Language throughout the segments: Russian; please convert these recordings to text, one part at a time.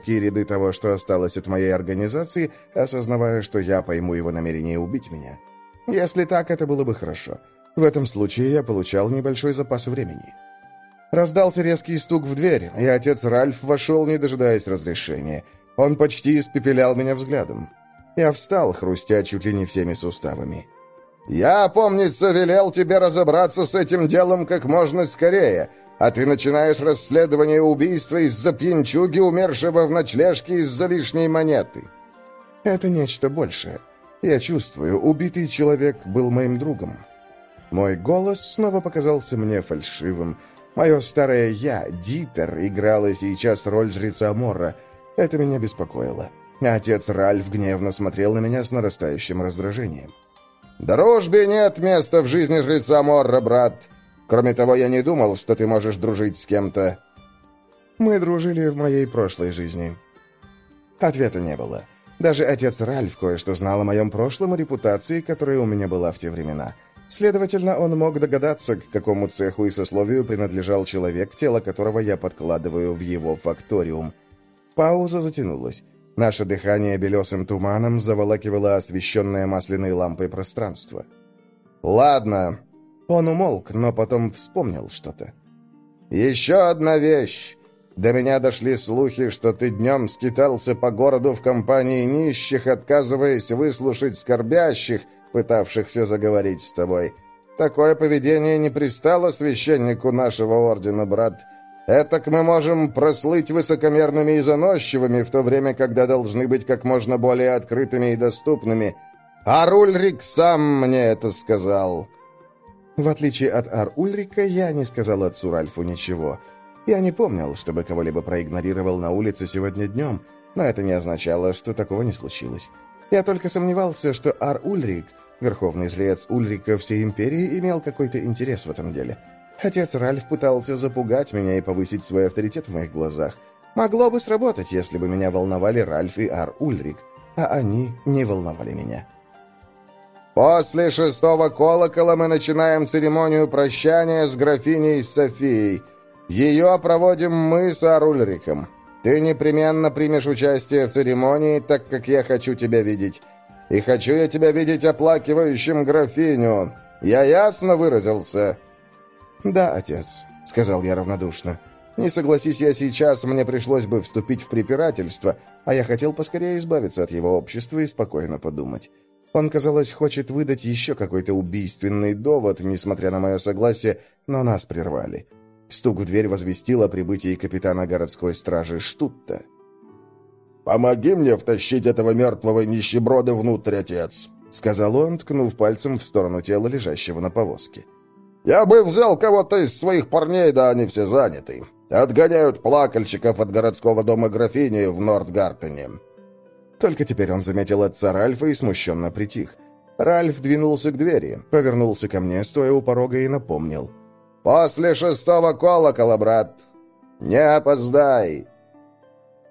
крепкие ряды того, что осталось от моей организации, осознавая, что я пойму его намерение убить меня. Если так, это было бы хорошо. В этом случае я получал небольшой запас времени. Раздался резкий стук в дверь, и отец Ральф вошел, не дожидаясь разрешения. Он почти испепелял меня взглядом. Я встал, хрустя чуть ли не всеми суставами. «Я, помнится, велел тебе разобраться с этим делом как можно скорее, а ты начинаешь расследование убийства из-за пьянчуги, умершего в ночлежке из-за лишней монеты». «Это нечто большее. Я чувствую, убитый человек был моим другом». Мой голос снова показался мне фальшивым. Мое старое «я», Дитер, играло сейчас роль жреца Морра. Это меня беспокоило. Отец Ральф гневно смотрел на меня с нарастающим раздражением. «Дружбе нет места в жизни жреца Морра, брат. Кроме того, я не думал, что ты можешь дружить с кем-то». «Мы дружили в моей прошлой жизни». Ответа не было. Даже отец Ральф кое-что знал о моем прошлом и репутации, которая у меня была в те времена. Следовательно, он мог догадаться, к какому цеху и сословию принадлежал человек, тело которого я подкладываю в его факториум. Пауза затянулась. Наше дыхание белесым туманом заволакивало освещенное масляной лампой пространство. «Ладно». Он умолк, но потом вспомнил что-то. «Еще одна вещь. До меня дошли слухи, что ты днем скитался по городу в компании нищих, отказываясь выслушать скорбящих, пытавшихся заговорить с тобой. Такое поведение не пристало священнику нашего ордена, брат. Этак мы можем прослыть высокомерными и заносчивыми, в то время, когда должны быть как можно более открытыми и доступными. Ар Ульрик сам мне это сказал». В отличие от Ар Ульрика, я не сказал отцу Ральфу ничего. Я не помнил, чтобы кого-либо проигнорировал на улице сегодня днем, но это не означало, что такого не случилось. Я только сомневался, что Ар Ульрик, верховный жрец Ульрика всей империи, имел какой-то интерес в этом деле. Отец Ральф пытался запугать меня и повысить свой авторитет в моих глазах. Могло бы сработать, если бы меня волновали Ральф и Ар Ульрик, а они не волновали меня. «После шестого колокола мы начинаем церемонию прощания с графиней Софией. Ее проводим мы с Ар Ульриком. Ты непременно примешь участие в церемонии, так как я хочу тебя видеть. И хочу я тебя видеть оплакивающим графиню. Я ясно выразился?» «Да, отец», — сказал я равнодушно. «Не согласись я сейчас, мне пришлось бы вступить в препирательство, а я хотел поскорее избавиться от его общества и спокойно подумать. Он, казалось, хочет выдать еще какой-то убийственный довод, несмотря на мое согласие, но нас прервали. Стук в дверь возвестил о прибытии капитана городской стражи Штутта. «Помоги мне втащить этого мертвого нищеброда внутрь, отец», — сказал он, ткнув пальцем в сторону тела, лежащего на повозке. Я бы взял кого-то из своих парней, да они все заняты. Отгоняют плакальщиков от городского дома графини в Нордгартене». Только теперь он заметил отца Ральфа и смущенно притих. Ральф двинулся к двери, повернулся ко мне, стоя у порога, и напомнил. «После шестого колокола, брат! Не опоздай!»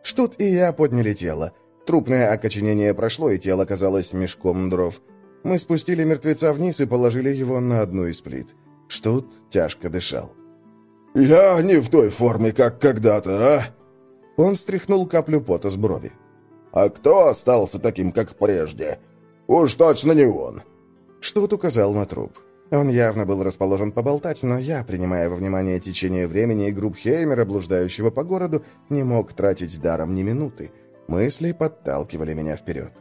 Штут и я подняли тело. Трупное окоченение прошло, и тело казалось мешком дров. Мы спустили мертвеца вниз и положили его на одну из плит. Штут тяжко дышал. «Я не в той форме, как когда-то, а?» Он стряхнул каплю пота с брови. «А кто остался таким, как прежде? Уж точно не он!» Штут указал на труп. Он явно был расположен поболтать, но я, принимая во внимание течение времени и групп Хеймера, блуждающего по городу, не мог тратить даром ни минуты. Мысли подталкивали меня вперед.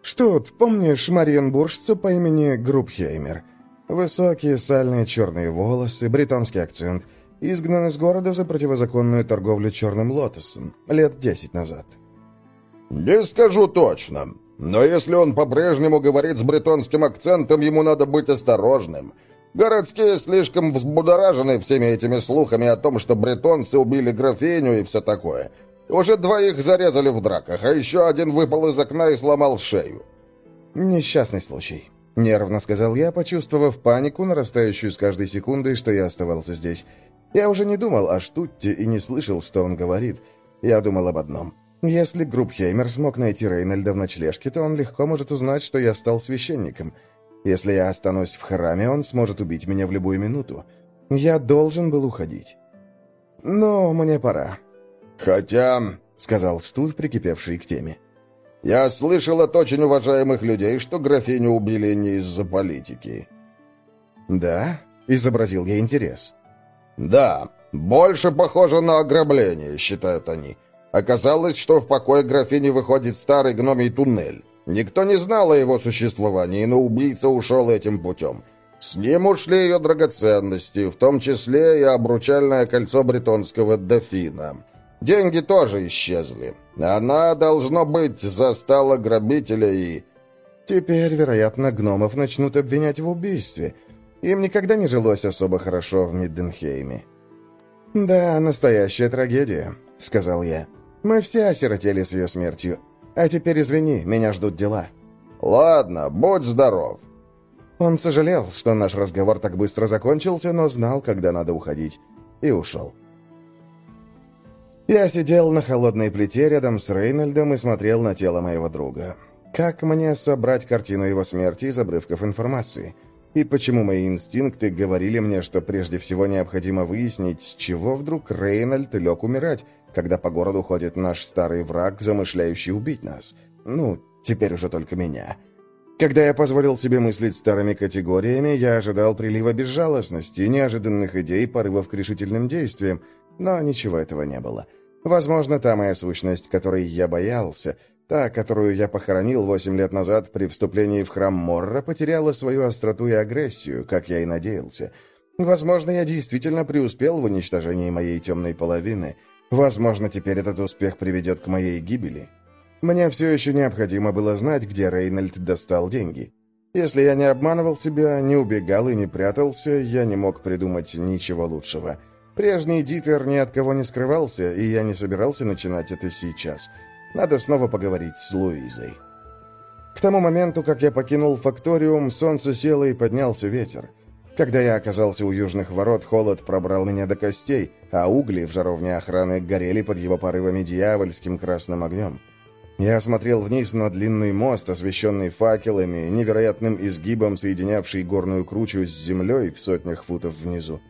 «Штут, помнишь Мариенбуржца по имени Группхеймер?» Высокие, сальные черные волосы, британский акцент. Изгнан из города за противозаконную торговлю черным лотосом. Лет десять назад. «Не скажу точно. Но если он по-прежнему говорит с бритонским акцентом, ему надо быть осторожным. Городские слишком взбудоражены всеми этими слухами о том, что бритонцы убили графиню и все такое. Уже двоих зарезали в драках, а еще один выпал из окна и сломал шею». «Несчастный случай». Нервно сказал я, почувствовав панику, нарастающую с каждой секундой, что я оставался здесь. Я уже не думал о Штутте и не слышал, что он говорит. Я думал об одном. Если Группхеймер смог найти Рейнольда в ночлежке, то он легко может узнать, что я стал священником. Если я останусь в храме, он сможет убить меня в любую минуту. Я должен был уходить. Но мне пора. «Хотя, сказал Штут, прикипевший к теме. «Я слышал от очень уважаемых людей, что графиню убили не из-за политики». «Да?» — изобразил я интерес. «Да, больше похоже на ограбление, считают они. Оказалось, что в покое графини выходит старый гномий туннель. Никто не знал о его существовании, но убийца ушел этим путем. С ним ушли ее драгоценности, в том числе и обручальное кольцо бретонского дофина. Деньги тоже исчезли. Она, должно быть, застала грабителя и... Теперь, вероятно, гномов начнут обвинять в убийстве. Им никогда не жилось особо хорошо в Мидденхейме. «Да, настоящая трагедия», — сказал я. «Мы все осиротели с ее смертью. А теперь извини, меня ждут дела». «Ладно, будь здоров». Он сожалел, что наш разговор так быстро закончился, но знал, когда надо уходить, и ушел. Я сидел на холодной плите рядом с Рейнольдом и смотрел на тело моего друга. Как мне собрать картину его смерти из обрывков информации? И почему мои инстинкты говорили мне, что прежде всего необходимо выяснить, с чего вдруг Рейнольд лег умирать, когда по городу ходит наш старый враг, замышляющий убить нас? Ну, теперь уже только меня. Когда я позволил себе мыслить старыми категориями, я ожидал прилива безжалостности, неожиданных идей, порывов к решительным действиям, но ничего этого не было. Возможно, та моя сущность, которой я боялся, та, которую я похоронил восемь лет назад при вступлении в храм Морра, потеряла свою остроту и агрессию, как я и надеялся. Возможно, я действительно преуспел в уничтожении моей темной половины. Возможно, теперь этот успех приведет к моей гибели. Мне все еще необходимо было знать, где Рейнольд достал деньги. Если я не обманывал себя, не убегал и не прятался, я не мог придумать ничего лучшего. Прежний Дитер ни от кого не скрывался, и я не собирался начинать это сейчас. Надо снова поговорить с Луизой. К тому моменту, как я покинул факториум, солнце село и поднялся ветер. Когда я оказался у южных ворот, холод пробрал меня до костей, а угли в жаровне охраны горели под его порывами дьявольским красным огнем. Я смотрел вниз на длинный мост, освещенный факелами, невероятным изгибом, соединявший горную кручу с землей в сотнях футов внизу.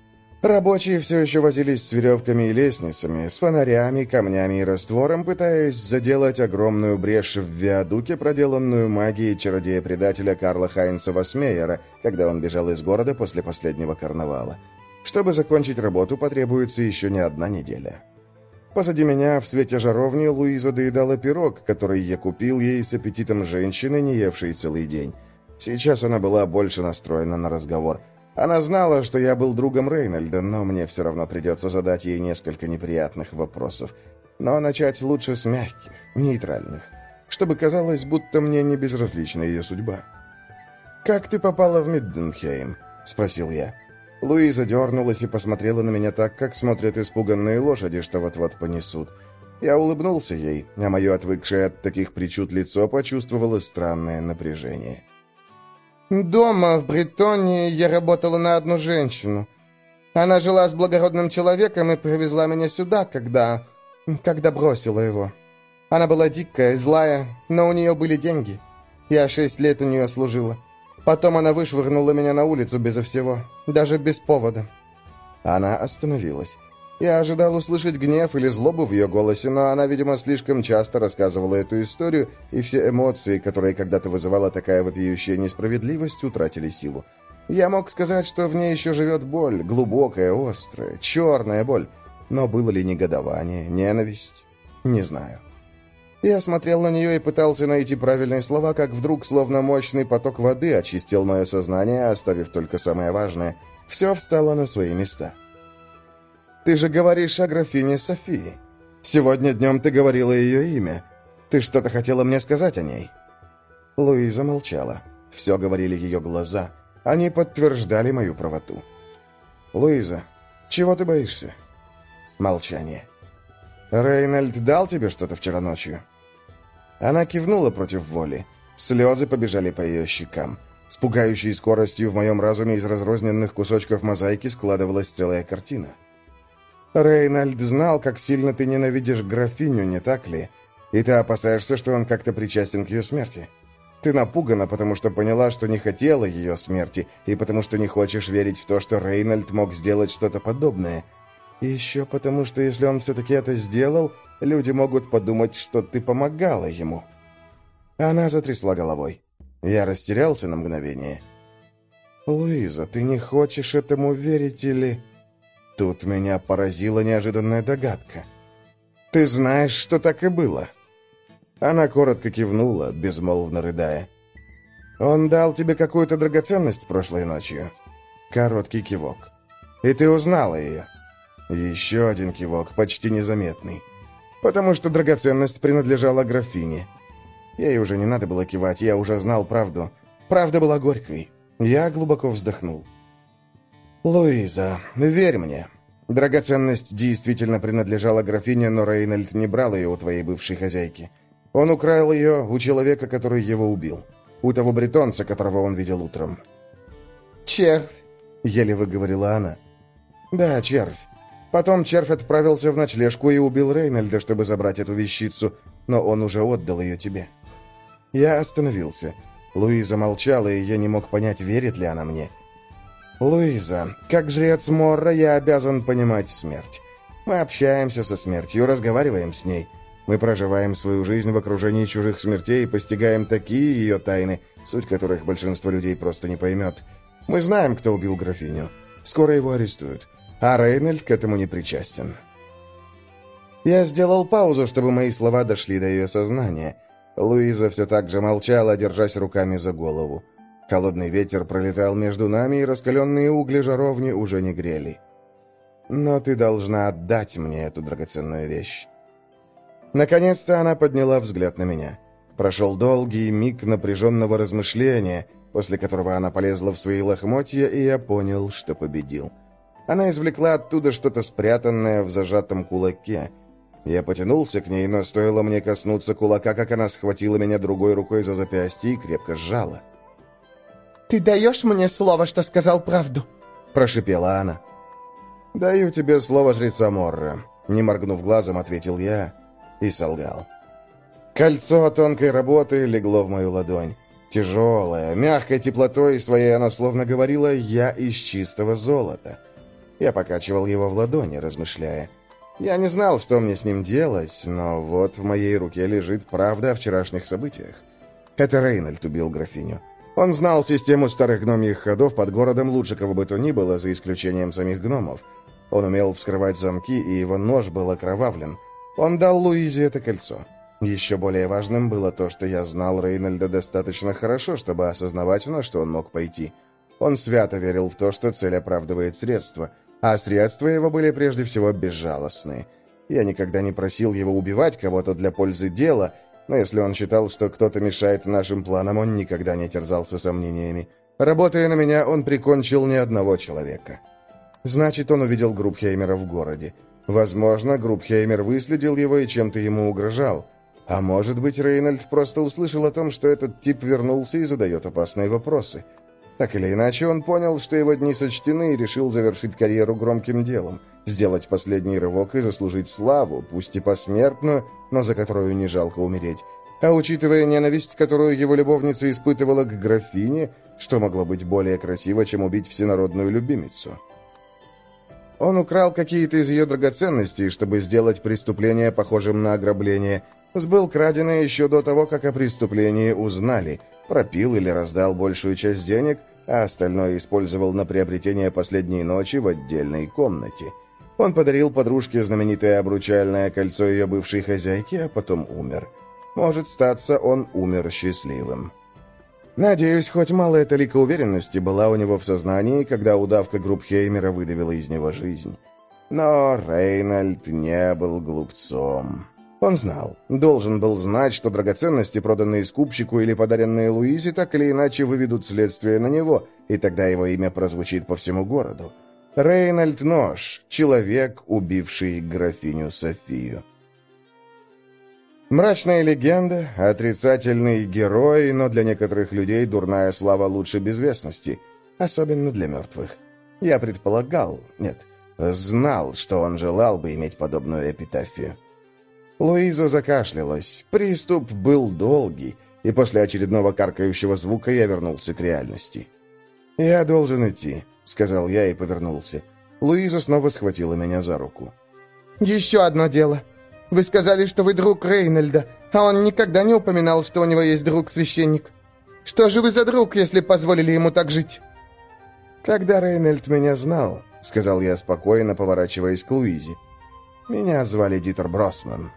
Рабочие все еще возились с веревками и лестницами, с фонарями, камнями и раствором, пытаясь заделать огромную брешь в виадуке, проделанную магией чародея-предателя Карла Хайнса Васмейера, когда он бежал из города после последнего карнавала. Чтобы закончить работу, потребуется еще не одна неделя. Позади меня, в свете жаровни, Луиза доедала пирог, который я купил ей с аппетитом женщины, не евшей целый день. Сейчас она была больше настроена на разговор. Она знала, что я был другом Рейнольда, но мне все равно придется задать ей несколько неприятных вопросов. Но начать лучше с мягких, нейтральных, чтобы казалось, будто мне не безразлична ее судьба. «Как ты попала в Мидденхейм?» — спросил я. Луиза дернулась и посмотрела на меня так, как смотрят испуганные лошади, что вот-вот понесут. Я улыбнулся ей, а мое отвыкшее от таких причуд лицо почувствовало странное напряжение. «Дома, в Бретонии, я работала на одну женщину. Она жила с благородным человеком и привезла меня сюда, когда... когда бросила его. Она была дикая, злая, но у нее были деньги. Я шесть лет у нее служила. Потом она вышвырнула меня на улицу безо всего, даже без повода. Она остановилась. Я ожидал услышать гнев или злобу в ее голосе, но она, видимо, слишком часто рассказывала эту историю, и все эмоции, которые когда-то вызывала такая вопиющая несправедливость, утратили силу. Я мог сказать, что в ней еще живет боль, глубокая, острая, черная боль. Но было ли негодование, ненависть? Не знаю. Я смотрел на нее и пытался найти правильные слова, как вдруг, словно мощный поток воды, очистил мое сознание, оставив только самое важное. Все встало на свои места. «Ты же говоришь о графине Софии. Сегодня днем ты говорила ее имя. Ты что-то хотела мне сказать о ней?» Луиза молчала. Все говорили ее глаза. Они подтверждали мою правоту. «Луиза, чего ты боишься?» Молчание. «Рейнольд дал тебе что-то вчера ночью?» Она кивнула против воли. Слезы побежали по ее щекам. С пугающей скоростью в моем разуме из разрозненных кусочков мозаики складывалась целая картина. «Рейнольд знал, как сильно ты ненавидишь графиню, не так ли? И ты опасаешься, что он как-то причастен к ее смерти. Ты напугана, потому что поняла, что не хотела ее смерти, и потому что не хочешь верить в то, что Рейнольд мог сделать что-то подобное. еще потому, что если он все-таки это сделал, люди могут подумать, что ты помогала ему». Она затрясла головой. Я растерялся на мгновение. «Луиза, ты не хочешь этому верить или...» Тут меня поразила неожиданная догадка. «Ты знаешь, что так и было?» Она коротко кивнула, безмолвно рыдая. «Он дал тебе какую-то драгоценность прошлой ночью?» Короткий кивок. «И ты узнала ее?» Еще один кивок, почти незаметный. «Потому что драгоценность принадлежала графине». Ей уже не надо было кивать, я уже знал правду. Правда была горькой. Я глубоко вздохнул. «Луиза, верь мне. Драгоценность действительно принадлежала графине, но Рейнольд не брал ее у твоей бывшей хозяйки. Он украл ее у человека, который его убил. У того бретонца, которого он видел утром». «Червь», — еле выговорила она. «Да, червь. Потом червь отправился в ночлежку и убил Рейнольда, чтобы забрать эту вещицу, но он уже отдал ее тебе». Я остановился. Луиза молчала, и я не мог понять, верит ли она мне. «Луиза, как жрец Морра я обязан понимать смерть. Мы общаемся со смертью, разговариваем с ней. Мы проживаем свою жизнь в окружении чужих смертей и постигаем такие ее тайны, суть которых большинство людей просто не поймет. Мы знаем, кто убил графиню. Скоро его арестуют. А Рейнольд к этому не причастен». Я сделал паузу, чтобы мои слова дошли до ее сознания – Луиза все так же молчала, держась руками за голову. Холодный ветер пролетал между нами, и раскаленные угли жаровни уже не грели. «Но ты должна отдать мне эту драгоценную вещь». Наконец-то она подняла взгляд на меня. Прошел долгий миг напряженного размышления, после которого она полезла в свои лохмотья, и я понял, что победил. Она извлекла оттуда что-то спрятанное в зажатом кулаке — я потянулся к ней, но стоило мне коснуться кулака, как она схватила меня другой рукой за запястье и крепко сжала. «Ты даешь мне слово, что сказал правду?» – прошипела она. «Даю тебе слово жреца Морра», – не моргнув глазом, ответил я и солгал. Кольцо тонкой работы легло в мою ладонь. Тяжелое, мягкой теплотой своей оно словно говорило «я из чистого золота». Я покачивал его в ладони, размышляя. Я не знал, что мне с ним делать, но вот в моей руке лежит правда о вчерашних событиях. Это Рейнольд убил графиню. Он знал систему старых гномьих ходов под городом лучше кого бы то ни было, за исключением самих гномов. Он умел вскрывать замки, и его нож был окровавлен. Он дал Луизе это кольцо. Еще более важным было то, что я знал Рейнольда достаточно хорошо, чтобы осознавать, на что он мог пойти. Он свято верил в то, что цель оправдывает средства — а средства его были прежде всего безжалостны. Я никогда не просил его убивать кого-то для пользы дела, но если он считал, что кто-то мешает нашим планам, он никогда не терзался сомнениями. Работая на меня, он прикончил ни одного человека. Значит, он увидел Группхеймера в городе. Возможно, Группхеймер выследил его и чем-то ему угрожал. А может быть, Рейнольд просто услышал о том, что этот тип вернулся и задает опасные вопросы. Так или иначе, он понял, что его дни сочтены и решил завершить карьеру громким делом, сделать последний рывок и заслужить славу, пусть и посмертную, но за которую не жалко умереть. А учитывая ненависть, которую его любовница испытывала к графине, что могло быть более красиво, чем убить всенародную любимицу? Он украл какие-то из ее драгоценностей, чтобы сделать преступление похожим на ограбление. Сбыл краденое еще до того, как о преступлении узнали. Пропил или раздал большую часть денег, а остальное использовал на приобретение последней ночи в отдельной комнате. Он подарил подружке знаменитое обручальное кольцо ее бывшей хозяйки, а потом умер. Может статься, он умер счастливым. Надеюсь, хоть малая толика уверенности была у него в сознании, когда удавка Группхеймера выдавила из него жизнь. Но Рейнольд не был глупцом. Он знал, должен был знать, что драгоценности, проданные скупщику или подаренные Луизе, так или иначе выведут следствие на него, и тогда его имя прозвучит по всему городу. Рейнольд Нож, человек, убивший графиню Софию. Мрачная легенда, отрицательный герой, но для некоторых людей дурная слава лучше безвестности, особенно для мертвых. Я предполагал, нет, знал, что он желал бы иметь подобную эпитафию. Луиза закашлялась. Приступ был долгий, и после очередного каркающего звука я вернулся к реальности. «Я должен идти», — сказал я и повернулся. Луиза снова схватила меня за руку. «Еще одно дело. Вы сказали, что вы друг Рейнольда, а он никогда не упоминал, что у него есть друг-священник. Что же вы за друг, если позволили ему так жить?» «Когда Рейнольд меня знал», — сказал я спокойно, поворачиваясь к Луизе. «Меня звали Дитер Бросман».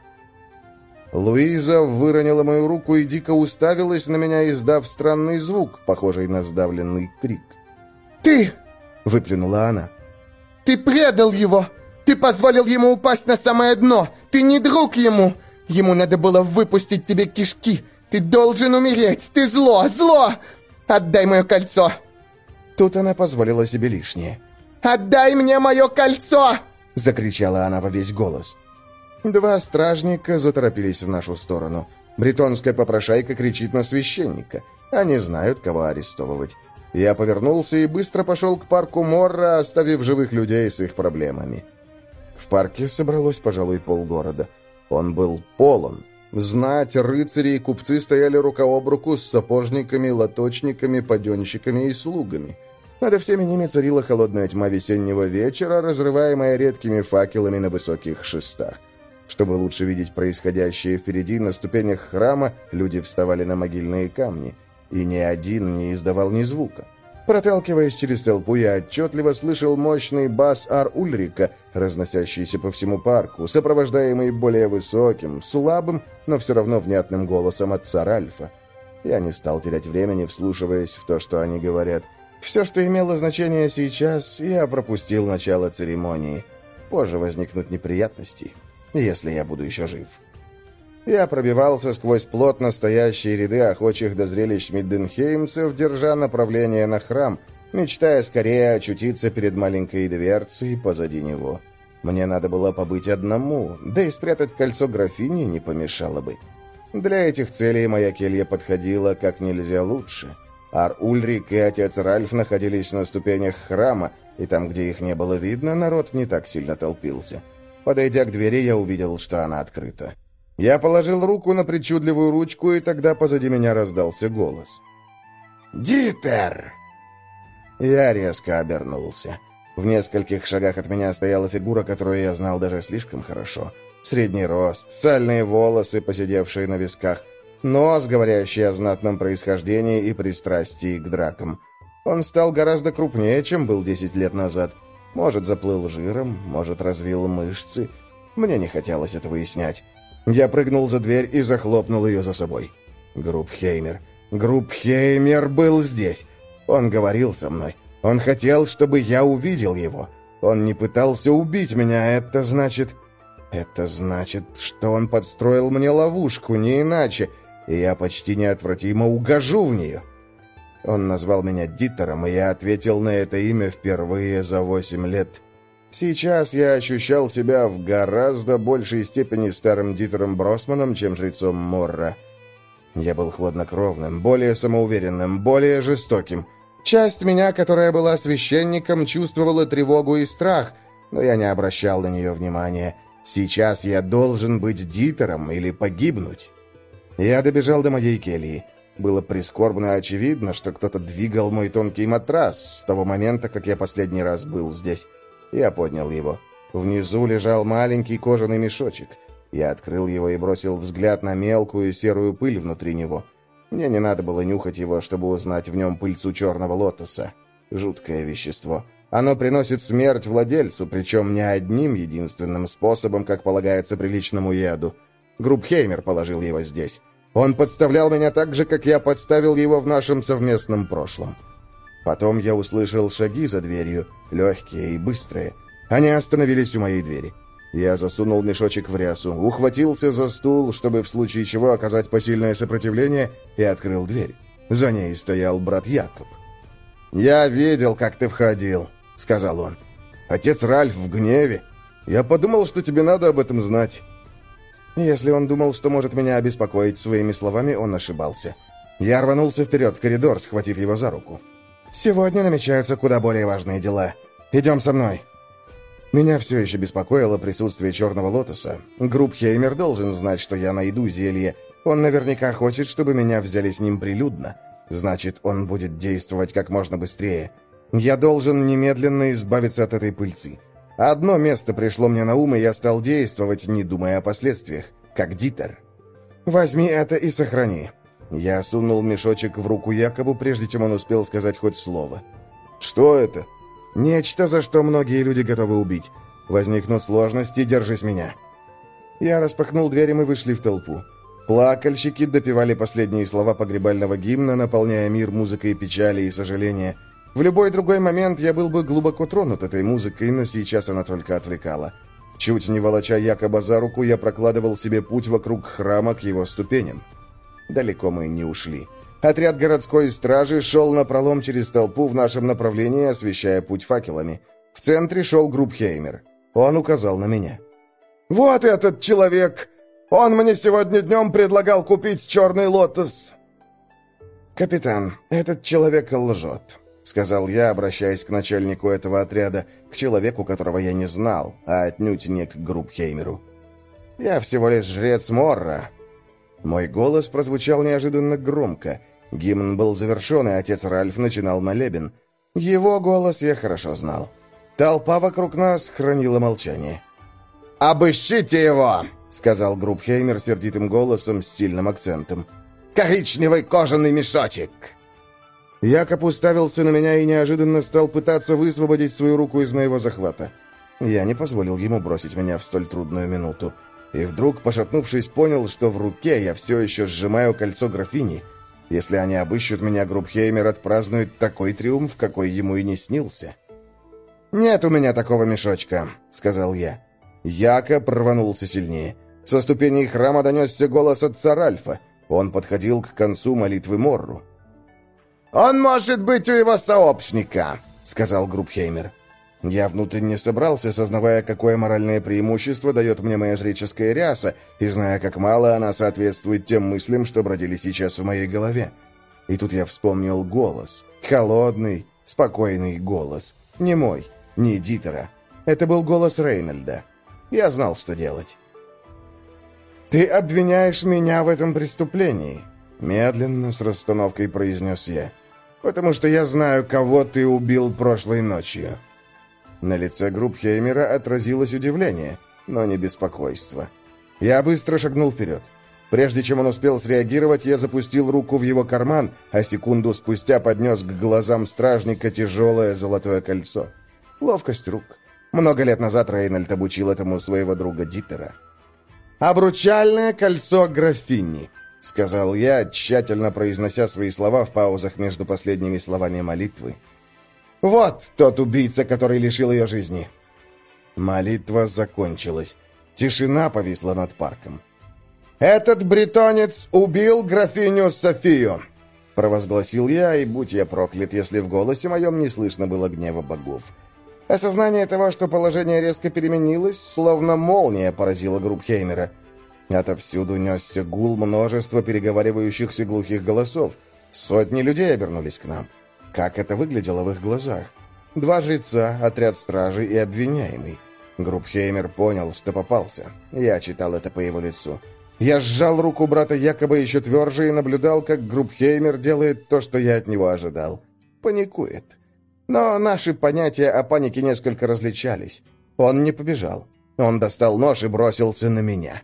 Луиза выронила мою руку и дико уставилась на меня, издав странный звук, похожий на сдавленный крик. «Ты!» — выплюнула она. «Ты предал его! Ты позволил ему упасть на самое дно! Ты не друг ему! Ему надо было выпустить тебе кишки! Ты должен умереть! Ты зло! Зло! Отдай мое кольцо!» Тут она позволила себе лишнее. «Отдай мне мое кольцо!» — закричала она во весь голос. Два стражника заторопились в нашу сторону. Бретонская попрошайка кричит на священника. Они знают, кого арестовывать. Я повернулся и быстро пошел к парку Морра, оставив живых людей с их проблемами. В парке собралось, пожалуй, полгорода. Он был полон. Знать, рыцари и купцы стояли рука об руку с сапожниками, лоточниками, паденщиками и слугами. Над всеми ними царила холодная тьма весеннего вечера, разрываемая редкими факелами на высоких шестах. Чтобы лучше видеть происходящее впереди, на ступенях храма люди вставали на могильные камни – и ни один не издавал ни звука. Проталкиваясь через толпу, я отчетливо слышал мощный бас Ар-Ульрика, разносящийся по всему парку, сопровождаемый более высоким, слабым, но все равно внятным голосом отца Ральфа. Я не стал терять времени, вслушиваясь в то, что они говорят. Все, что имело значение сейчас, я пропустил начало церемонии. Позже возникнут неприятности, если я буду еще жив. Я пробивался сквозь плотно стоящие ряды охочих до зрелищ мидденхеймцев, держа направление на храм, мечтая скорее очутиться перед маленькой дверцей позади него. Мне надо было побыть одному, да и спрятать кольцо графини не помешало бы. Для этих целей моя келья подходила как нельзя лучше. Ар Ульрик и отец Ральф находились на ступенях храма, и там, где их не было видно, народ не так сильно толпился. Подойдя к двери, я увидел, что она открыта. Я положил руку на причудливую ручку, и тогда позади меня раздался голос. «Дитер!» Я резко обернулся. В нескольких шагах от меня стояла фигура, которую я знал даже слишком хорошо. Средний рост, сальные волосы, посидевшие на висках, нос, говорящий о знатном происхождении и пристрастии к дракам. Он стал гораздо крупнее, чем был десять лет назад. Может, заплыл жиром, может, развил мышцы. Мне не хотелось это выяснять. Я прыгнул за дверь и захлопнул ее за собой. Группхеймер. Группхеймер был здесь. Он говорил со мной. Он хотел, чтобы я увидел его. Он не пытался убить меня, это значит... Это значит, что он подстроил мне ловушку, не иначе, и я почти неотвратимо угожу в нее. Он назвал меня Дитером, и я ответил на это имя впервые за восемь лет. Сейчас я ощущал себя в гораздо большей степени старым Дитером Бросманом, чем жрецом Морра. Я был хладнокровным, более самоуверенным, более жестоким. Часть меня, которая была священником, чувствовала тревогу и страх, но я не обращал на нее внимания. Сейчас я должен быть Дитером или погибнуть. Я добежал до моей кельи. Было прискорбно очевидно, что кто-то двигал мой тонкий матрас с того момента, как я последний раз был здесь. Я поднял его. Внизу лежал маленький кожаный мешочек. Я открыл его и бросил взгляд на мелкую серую пыль внутри него. Мне не надо было нюхать его, чтобы узнать в нем пыльцу черного лотоса. Жуткое вещество. Оно приносит смерть владельцу, причем не одним единственным способом, как полагается приличному яду. Группхеймер положил его здесь. Он подставлял меня так же, как я подставил его в нашем совместном прошлом. Потом я услышал шаги за дверью, легкие и быстрые. Они остановились у моей двери. Я засунул мешочек в рясу, ухватился за стул, чтобы в случае чего оказать посильное сопротивление, и открыл дверь. За ней стоял брат Якоб. «Я видел, как ты входил», — сказал он. «Отец Ральф в гневе. Я подумал, что тебе надо об этом знать». Если он думал, что может меня обеспокоить своими словами, он ошибался. Я рванулся вперед в коридор, схватив его за руку. «Сегодня намечаются куда более важные дела. Идем со мной». Меня все еще беспокоило присутствие черного лотоса. Группхеймер должен знать, что я найду зелье. Он наверняка хочет, чтобы меня взяли с ним прилюдно. Значит, он будет действовать как можно быстрее. Я должен немедленно избавиться от этой пыльцы. Одно место пришло мне на ум, и я стал действовать, не думая о последствиях, как Дитер. «Возьми это и сохрани». Я сунул мешочек в руку Якобу, прежде чем он успел сказать хоть слово. «Что это?» «Нечто, за что многие люди готовы убить. Возникнут сложности, держись меня». Я распахнул дверь, и мы вышли в толпу. Плакальщики допевали последние слова погребального гимна, наполняя мир музыкой печали и сожаления. В любой другой момент я был бы глубоко тронут этой музыкой, но сейчас она только отвлекала. Чуть не волоча якобы за руку, я прокладывал себе путь вокруг храма к его ступеням. Далеко мы не ушли. Отряд городской стражи шел на пролом через толпу в нашем направлении, освещая путь факелами. В центре шел Группхеймер. Он указал на меня. «Вот этот человек! Он мне сегодня днем предлагал купить черный лотос!» «Капитан, этот человек лжет», — сказал я, обращаясь к начальнику этого отряда, к человеку, которого я не знал, а отнюдь не к Группхеймеру. «Я всего лишь жрец Морра». Мой голос прозвучал неожиданно громко. Гимн был завершен, и отец Ральф начинал молебен. Его голос я хорошо знал. Толпа вокруг нас хранила молчание. «Обыщите его!» — сказал Группхеймер сердитым голосом с сильным акцентом. «Коричневый кожаный мешочек!» Якоб уставился на меня и неожиданно стал пытаться высвободить свою руку из моего захвата. Я не позволил ему бросить меня в столь трудную минуту. И вдруг, пошатнувшись, понял, что в руке я все еще сжимаю кольцо графини. Если они обыщут меня, Группхеймер отпразднует такой триумф, какой ему и не снился. «Нет у меня такого мешочка», — сказал я. Яко прорванулся сильнее. Со ступеней храма донесся голос отца Ральфа. Он подходил к концу молитвы Морру. «Он может быть у его сообщника», — сказал Группхеймер. Я внутренне собрался, сознавая, какое моральное преимущество дает мне моя жреческая ряса, и зная, как мало она соответствует тем мыслям, что бродили сейчас в моей голове. И тут я вспомнил голос. Холодный, спокойный голос. Не мой, не Дитера. Это был голос Рейнольда. Я знал, что делать. «Ты обвиняешь меня в этом преступлении», — медленно, с расстановкой произнес я. «Потому что я знаю, кого ты убил прошлой ночью». На лице Группхеймера отразилось удивление, но не беспокойство. Я быстро шагнул вперед. Прежде чем он успел среагировать, я запустил руку в его карман, а секунду спустя поднес к глазам стражника тяжелое золотое кольцо. Ловкость рук. Много лет назад Рейнольд обучил этому своего друга Дитера. «Обручальное кольцо графини», — сказал я, тщательно произнося свои слова в паузах между последними словами молитвы. «Вот тот убийца, который лишил ее жизни». Молитва закончилась. Тишина повисла над парком. «Этот бретонец убил графиню Софию!» Провозгласил я, и будь я проклят, если в голосе моем не слышно было гнева богов. Осознание того, что положение резко переменилось, словно молния поразило Группхеймера. Отовсюду несся гул множества переговаривающихся глухих голосов. Сотни людей обернулись к нам. Как это выглядело в их глазах? Два жреца, отряд стражи и обвиняемый. Группхеймер понял, что попался. Я читал это по его лицу. Я сжал руку брата якобы еще тверже и наблюдал, как Группхеймер делает то, что я от него ожидал. Паникует. Но наши понятия о панике несколько различались. Он не побежал. Он достал нож и бросился на меня.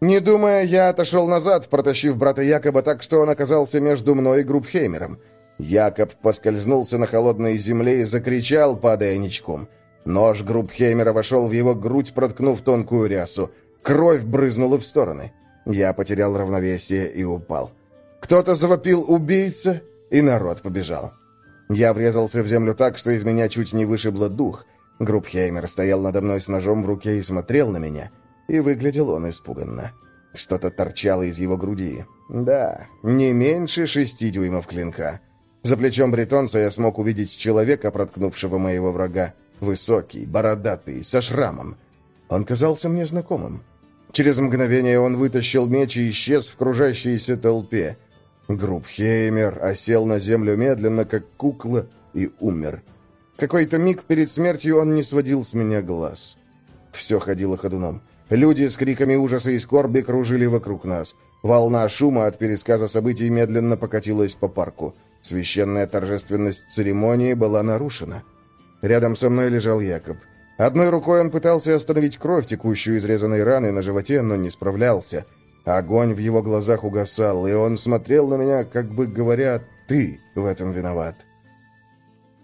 Не думая, я отошел назад, протащив брата Якоба так, что он оказался между мной и Группхеймером. Якоб поскользнулся на холодной земле и закричал, падая ничком. Нож Группхеймера вошел в его грудь, проткнув тонкую рясу. Кровь брызнула в стороны. Я потерял равновесие и упал. Кто-то завопил «убийца», и народ побежал. Я врезался в землю так, что из меня чуть не вышибло дух. Группхеймер стоял надо мной с ножом в руке и смотрел на меня. И выглядел он испуганно. Что-то торчало из его груди. Да, не меньше шести дюймов клинка. За плечом бретонца я смог увидеть человека, проткнувшего моего врага. Высокий, бородатый, со шрамом. Он казался мне знакомым. Через мгновение он вытащил меч и исчез в кружащейся толпе. Группхеймер осел на землю медленно, как кукла, и умер. Какой-то миг перед смертью он не сводил с меня глаз. Все ходило ходуном. Люди с криками ужаса и скорби кружили вокруг нас. Волна шума от пересказа событий медленно покатилась по парку. Священная торжественность церемонии была нарушена. Рядом со мной лежал Якоб. Одной рукой он пытался остановить кровь, текущую из резаной раны на животе, но не справлялся. Огонь в его глазах угасал, и он смотрел на меня, как бы говоря, «Ты в этом виноват».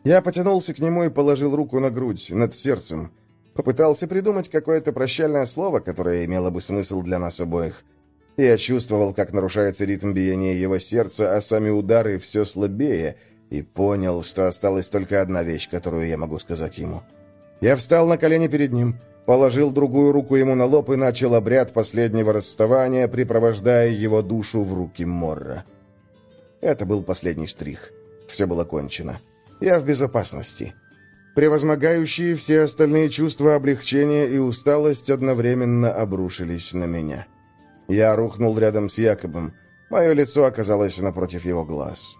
Я потянулся к нему и положил руку на грудь, над сердцем. Попытался придумать какое-то прощальное слово, которое имело бы смысл для нас обоих. Я чувствовал, как нарушается ритм биения его сердца, а сами удары все слабее, и понял, что осталась только одна вещь, которую я могу сказать ему. Я встал на колени перед ним, положил другую руку ему на лоб и начал обряд последнего расставания, припровождая его душу в руки Морра. Это был последний штрих. Все было кончено. Я в безопасности. Превозмогающие все остальные чувства облегчения и усталость одновременно обрушились на меня. Я рухнул рядом с Якобом. Мое лицо оказалось напротив его глаз.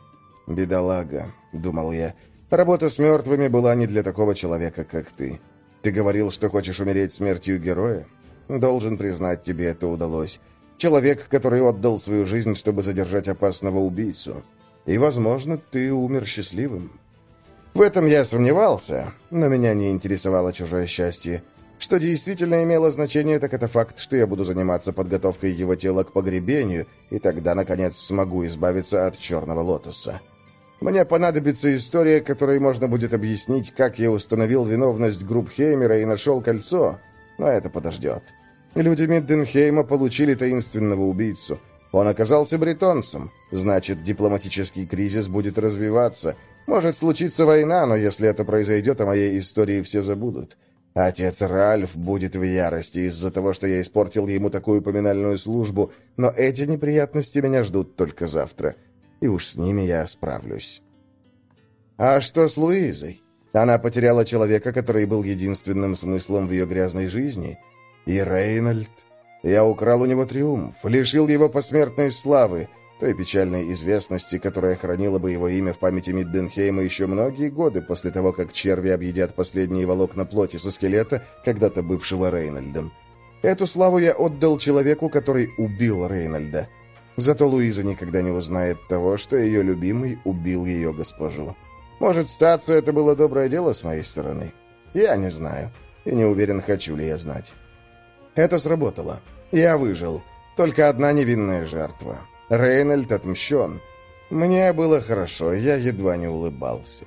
«Бедолага», — думал я, — «работа с мертвыми была не для такого человека, как ты. Ты говорил, что хочешь умереть смертью героя? Должен признать, тебе это удалось. Человек, который отдал свою жизнь, чтобы задержать опасного убийцу. И, возможно, ты умер счастливым». В этом я сомневался, но меня не интересовало чужое счастье. Что действительно имело значение, так это факт, что я буду заниматься подготовкой его тела к погребению, и тогда, наконец, смогу избавиться от черного лотоса. Мне понадобится история, которой можно будет объяснить, как я установил виновность групп Хеймера и нашел кольцо, но это подождет. Люди Мидденхейма получили таинственного убийцу. Он оказался бретонцем, значит, дипломатический кризис будет развиваться. Может случиться война, но если это произойдет, о моей истории все забудут. Отец Ральф будет в ярости из-за того, что я испортил ему такую поминальную службу, но эти неприятности меня ждут только завтра, и уж с ними я справлюсь. А что с Луизой? Она потеряла человека, который был единственным смыслом в ее грязной жизни. И Рейнольд. Я украл у него триумф, лишил его посмертной славы, той печальной известности, которая хранила бы его имя в памяти Мидденхейма еще многие годы после того, как черви объедят последние волокна плоти со скелета, когда-то бывшего Рейнольдом. Эту славу я отдал человеку, который убил Рейнольда. Зато Луиза никогда не узнает того, что ее любимый убил ее госпожу. Может, статься это было доброе дело с моей стороны? Я не знаю. И не уверен, хочу ли я знать. Это сработало. Я выжил. Только одна невинная жертва. Рейнольд отмщен. Мне было хорошо, я едва не улыбался.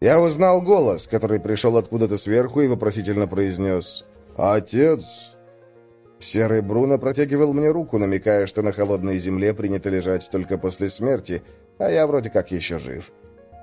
Я узнал голос, который пришел откуда-то сверху и вопросительно произнес «Отец!». Серый Бруно протягивал мне руку, намекая, что на холодной земле принято лежать только после смерти, а я вроде как еще жив.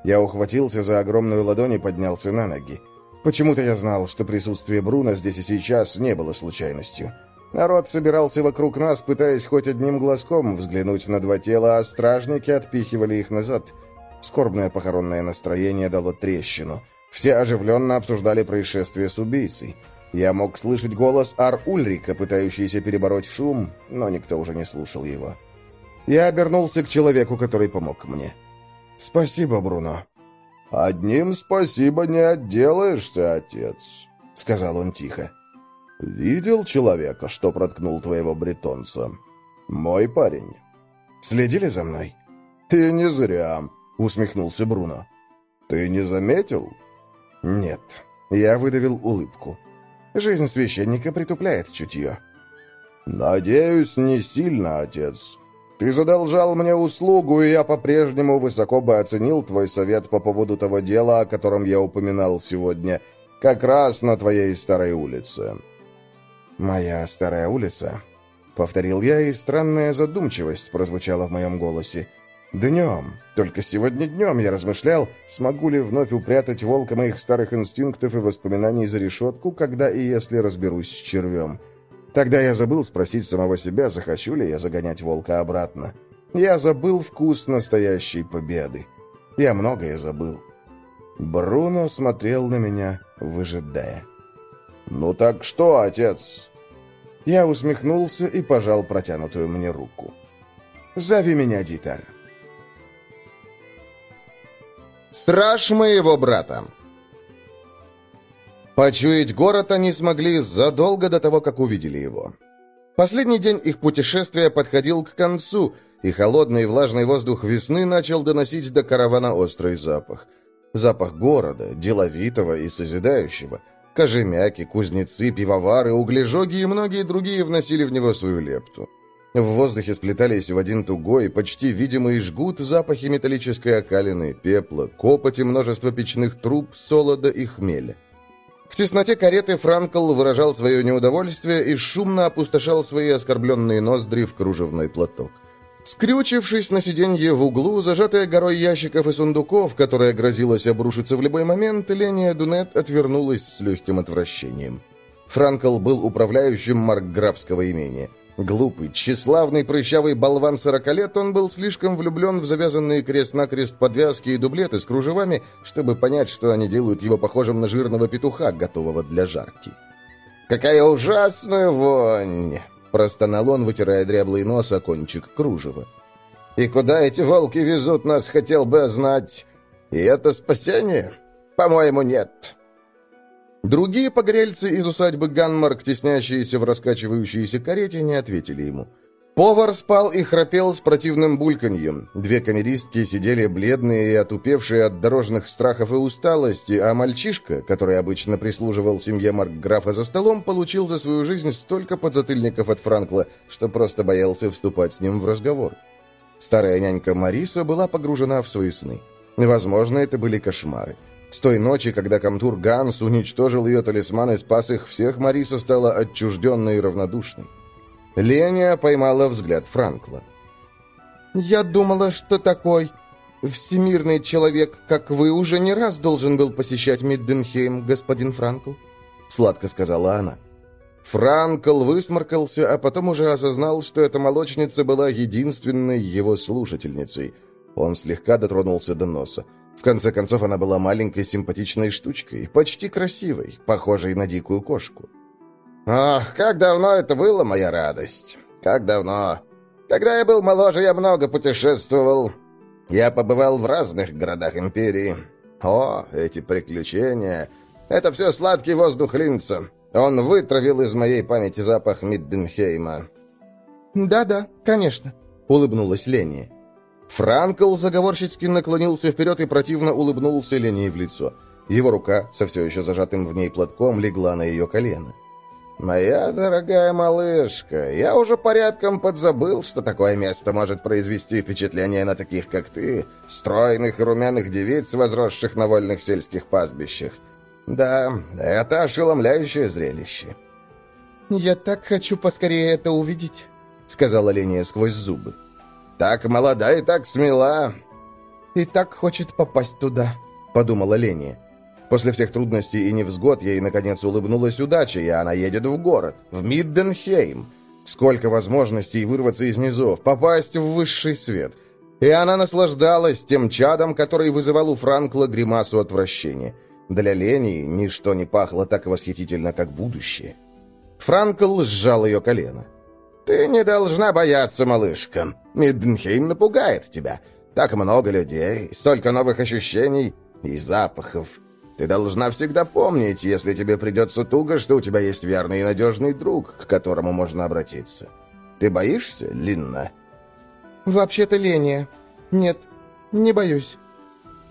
Я ухватился за огромную ладонь и поднялся на ноги. Почему-то я знал, что присутствие Бруно здесь и сейчас не было случайностью. Народ собирался вокруг нас, пытаясь хоть одним глазком взглянуть на два тела, а стражники отпихивали их назад. Скорбное похоронное настроение дало трещину. Все оживленно обсуждали происшествие с убийцей. Я мог слышать голос Ар Ульрика, пытающийся перебороть шум, но никто уже не слушал его. Я обернулся к человеку, который помог мне. «Спасибо, Бруно». «Одним спасибо не отделаешься, отец», — сказал он тихо. «Видел человека, что проткнул твоего бретонца? Мой парень». «Следили за мной?» «И не зря», — усмехнулся Бруно. «Ты не заметил?» «Нет». Я выдавил улыбку. Жизнь священника притупляет чутье. «Надеюсь, не сильно, отец. Ты задолжал мне услугу, и я по-прежнему высоко бы оценил твой совет по поводу того дела, о котором я упоминал сегодня, как раз на твоей старой улице. «Моя старая улица», — повторил я, и странная задумчивость прозвучала в моем голосе. «Днем, только сегодня днем я размышлял, смогу ли вновь упрятать волка моих старых инстинктов и воспоминаний за решетку, когда и если разберусь с червем. Тогда я забыл спросить самого себя, захочу ли я загонять волка обратно. Я забыл вкус настоящей победы. Я многое забыл». Бруно смотрел на меня, выжидая. «Ну так что, отец?» Я усмехнулся и пожал протянутую мне руку. «Зови меня Дитер». Страж моего брата Почуять город они смогли задолго до того, как увидели его. Последний день их путешествия подходил к концу, и холодный влажный воздух весны начал доносить до каравана острый запах. Запах города, деловитого и созидающего. Кожемяки, кузнецы, пивовары, углежоги и многие другие вносили в него свою лепту. В воздухе сплетались в один тугой, почти видимый жгут запахи металлической окалины, пепла, копоти множества печных труб, солода и хмеля. В тесноте кареты Франкл выражал свое неудовольствие и шумно опустошал свои оскорбленные ноздри в кружевной платок. Скрючившись на сиденье в углу, зажатая горой ящиков и сундуков, которая грозилась обрушиться в любой момент, Леня Дунет отвернулась с легким отвращением. Франкл был управляющим маркграфского имения. Глупый, тщеславный, прыщавый болван сорока лет, он был слишком влюблен в завязанные крест-накрест подвязки и дублеты с кружевами, чтобы понять, что они делают его похожим на жирного петуха, готового для жарки. «Какая ужасная вонь!» Простонал он, вытирая дряблый нос о кончик кружева. «И куда эти волки везут нас, хотел бы знать. И это спасение? По-моему, нет». Другие погрельцы из усадьбы Ганмарк, теснящиеся в раскачивающейся карете, не ответили ему. Повар спал и храпел с противным бульканьем. Две камеристки сидели бледные и отупевшие от дорожных страхов и усталости, а мальчишка, который обычно прислуживал семье Маркграфа за столом, получил за свою жизнь столько подзатыльников от Франкла, что просто боялся вступать с ним в разговор. Старая нянька Мариса была погружена в свои сны. Возможно, это были кошмары. С той ночи, когда Камтур Ганс уничтожил ее талисман и спас их всех, Мариса стала отчужденной и равнодушной. Леня поймала взгляд Франкла. «Я думала, что такой всемирный человек, как вы, уже не раз должен был посещать Мидденхейм, господин Франкл», — сладко сказала она. Франкл высморкался, а потом уже осознал, что эта молочница была единственной его слушательницей. Он слегка дотронулся до носа. В конце концов, она была маленькой симпатичной штучкой, почти красивой, похожей на дикую кошку. Ах, как давно это было, моя радость. Как давно. Когда я был моложе, я много путешествовал. Я побывал в разных городах империи. О, эти приключения. Это все сладкий воздух Линца. Он вытравил из моей памяти запах Мидденхейма. «Да-да, конечно», — улыбнулась Лени. Франкл заговорщицки наклонился вперед и противно улыбнулся Лене в лицо. Его рука, со все еще зажатым в ней платком, легла на ее колено. «Моя дорогая малышка, я уже порядком подзабыл, что такое место может произвести впечатление на таких, как ты, стройных и румяных девиц, возросших на вольных сельских пастбищах. Да, это ошеломляющее зрелище». «Я так хочу поскорее это увидеть», — сказала Леня сквозь зубы. «Так молода и так смела». «И так хочет попасть туда», — подумала Леня. После всех трудностей и невзгод ей, наконец, улыбнулась удача, и она едет в город, в Мидденхейм. Сколько возможностей вырваться из низов, попасть в высший свет. И она наслаждалась тем чадом, который вызывал у Франкла гримасу отвращения. Для Лени ничто не пахло так восхитительно, как будущее. Франкл сжал ее колено. «Ты не должна бояться, малышка. Мидденхейм напугает тебя. Так много людей, столько новых ощущений и запахов. Ты должна всегда помнить, если тебе придется туго, что у тебя есть верный и надежный друг, к которому можно обратиться. Ты боишься, Линна?» «Вообще-то Ления. Нет, не боюсь».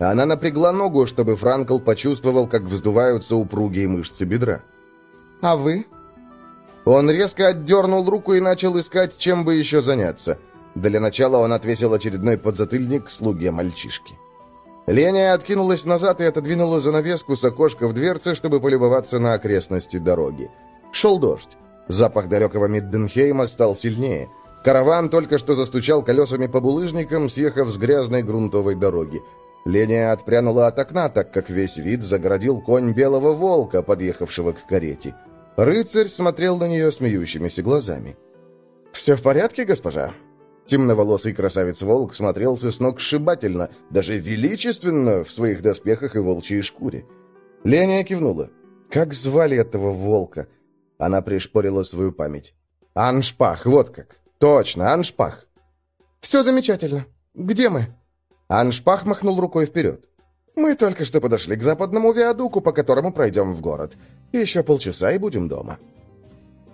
Она напрягла ногу, чтобы Франкл почувствовал, как вздуваются упругие мышцы бедра. «А вы?» Он резко отдернул руку и начал искать, чем бы еще заняться. Для начала он отвесил очередной подзатыльник слуге мальчишки. Леня откинулась назад и отодвинула занавеску с окошка в дверце, чтобы полюбоваться на окрестности дороги. Шел дождь. Запах далекого Мидденхейма стал сильнее. Караван только что застучал колесами по булыжникам, съехав с грязной грунтовой дороги. Леня отпрянула от окна, так как весь вид загородил конь белого волка, подъехавшего к карете. Рыцарь смотрел на нее смеющимися глазами. «Все в порядке, госпожа?» Темноволосый красавец-волк смотрелся с ног сшибательно, даже величественно в своих доспехах и волчьей шкуре. Леня кивнула. «Как звали этого волка?» Она пришпорила свою память. «Аншпах, вот как. Точно, Аншпах». «Все замечательно. Где мы?» Аншпах махнул рукой вперед. «Мы только что подошли к западному виадуку, по которому пройдем в город. Еще полчаса и будем дома».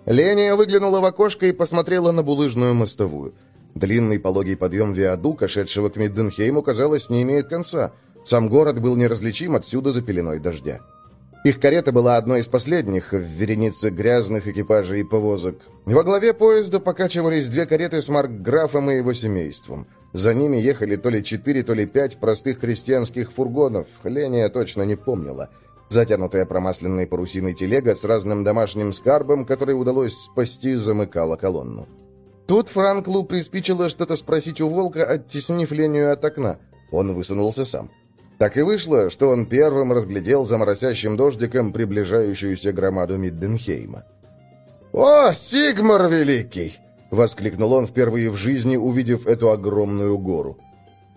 Леня выглянула в окошко и посмотрела на булыжную мостовую. Длинный пологий подъем виадука, шедшего к Мидденхейму, казалось, не имеет конца. Сам город был неразличим отсюда за пеленой дождя. Их карета была одной из последних в веренице грязных экипажей и повозок. Во главе поезда покачивались две кареты с Маркграфом и его семейством. За ними ехали то ли четыре, то ли пять простых крестьянских фургонов. Леня точно не помнила. Затянутая промасленной парусиной телега с разным домашним скарбом, который удалось спасти, замыкала колонну. Тут Франклу приспичило что-то спросить у волка, оттеснив Леню от окна. Он высунулся сам. Так и вышло, что он первым разглядел за моросящим дождиком приближающуюся громаду Мидденхейма. «О, Сигмар Великий!» — воскликнул он впервые в жизни, увидев эту огромную гору.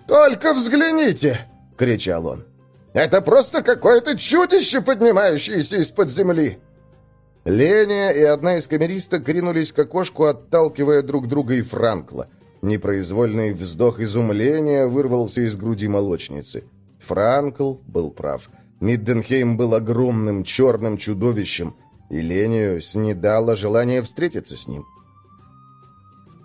«Только взгляните!» — кричал он. «Это просто какое-то чудище, поднимающееся из-под земли!» Леня и одна из камеристок ринулись к окошку, отталкивая друг друга и Франкла. Непроизвольный вздох изумления вырвался из груди молочницы. Франкл был прав. Мидденхейм был огромным черным чудовищем, и Лению снедало желание встретиться с ним.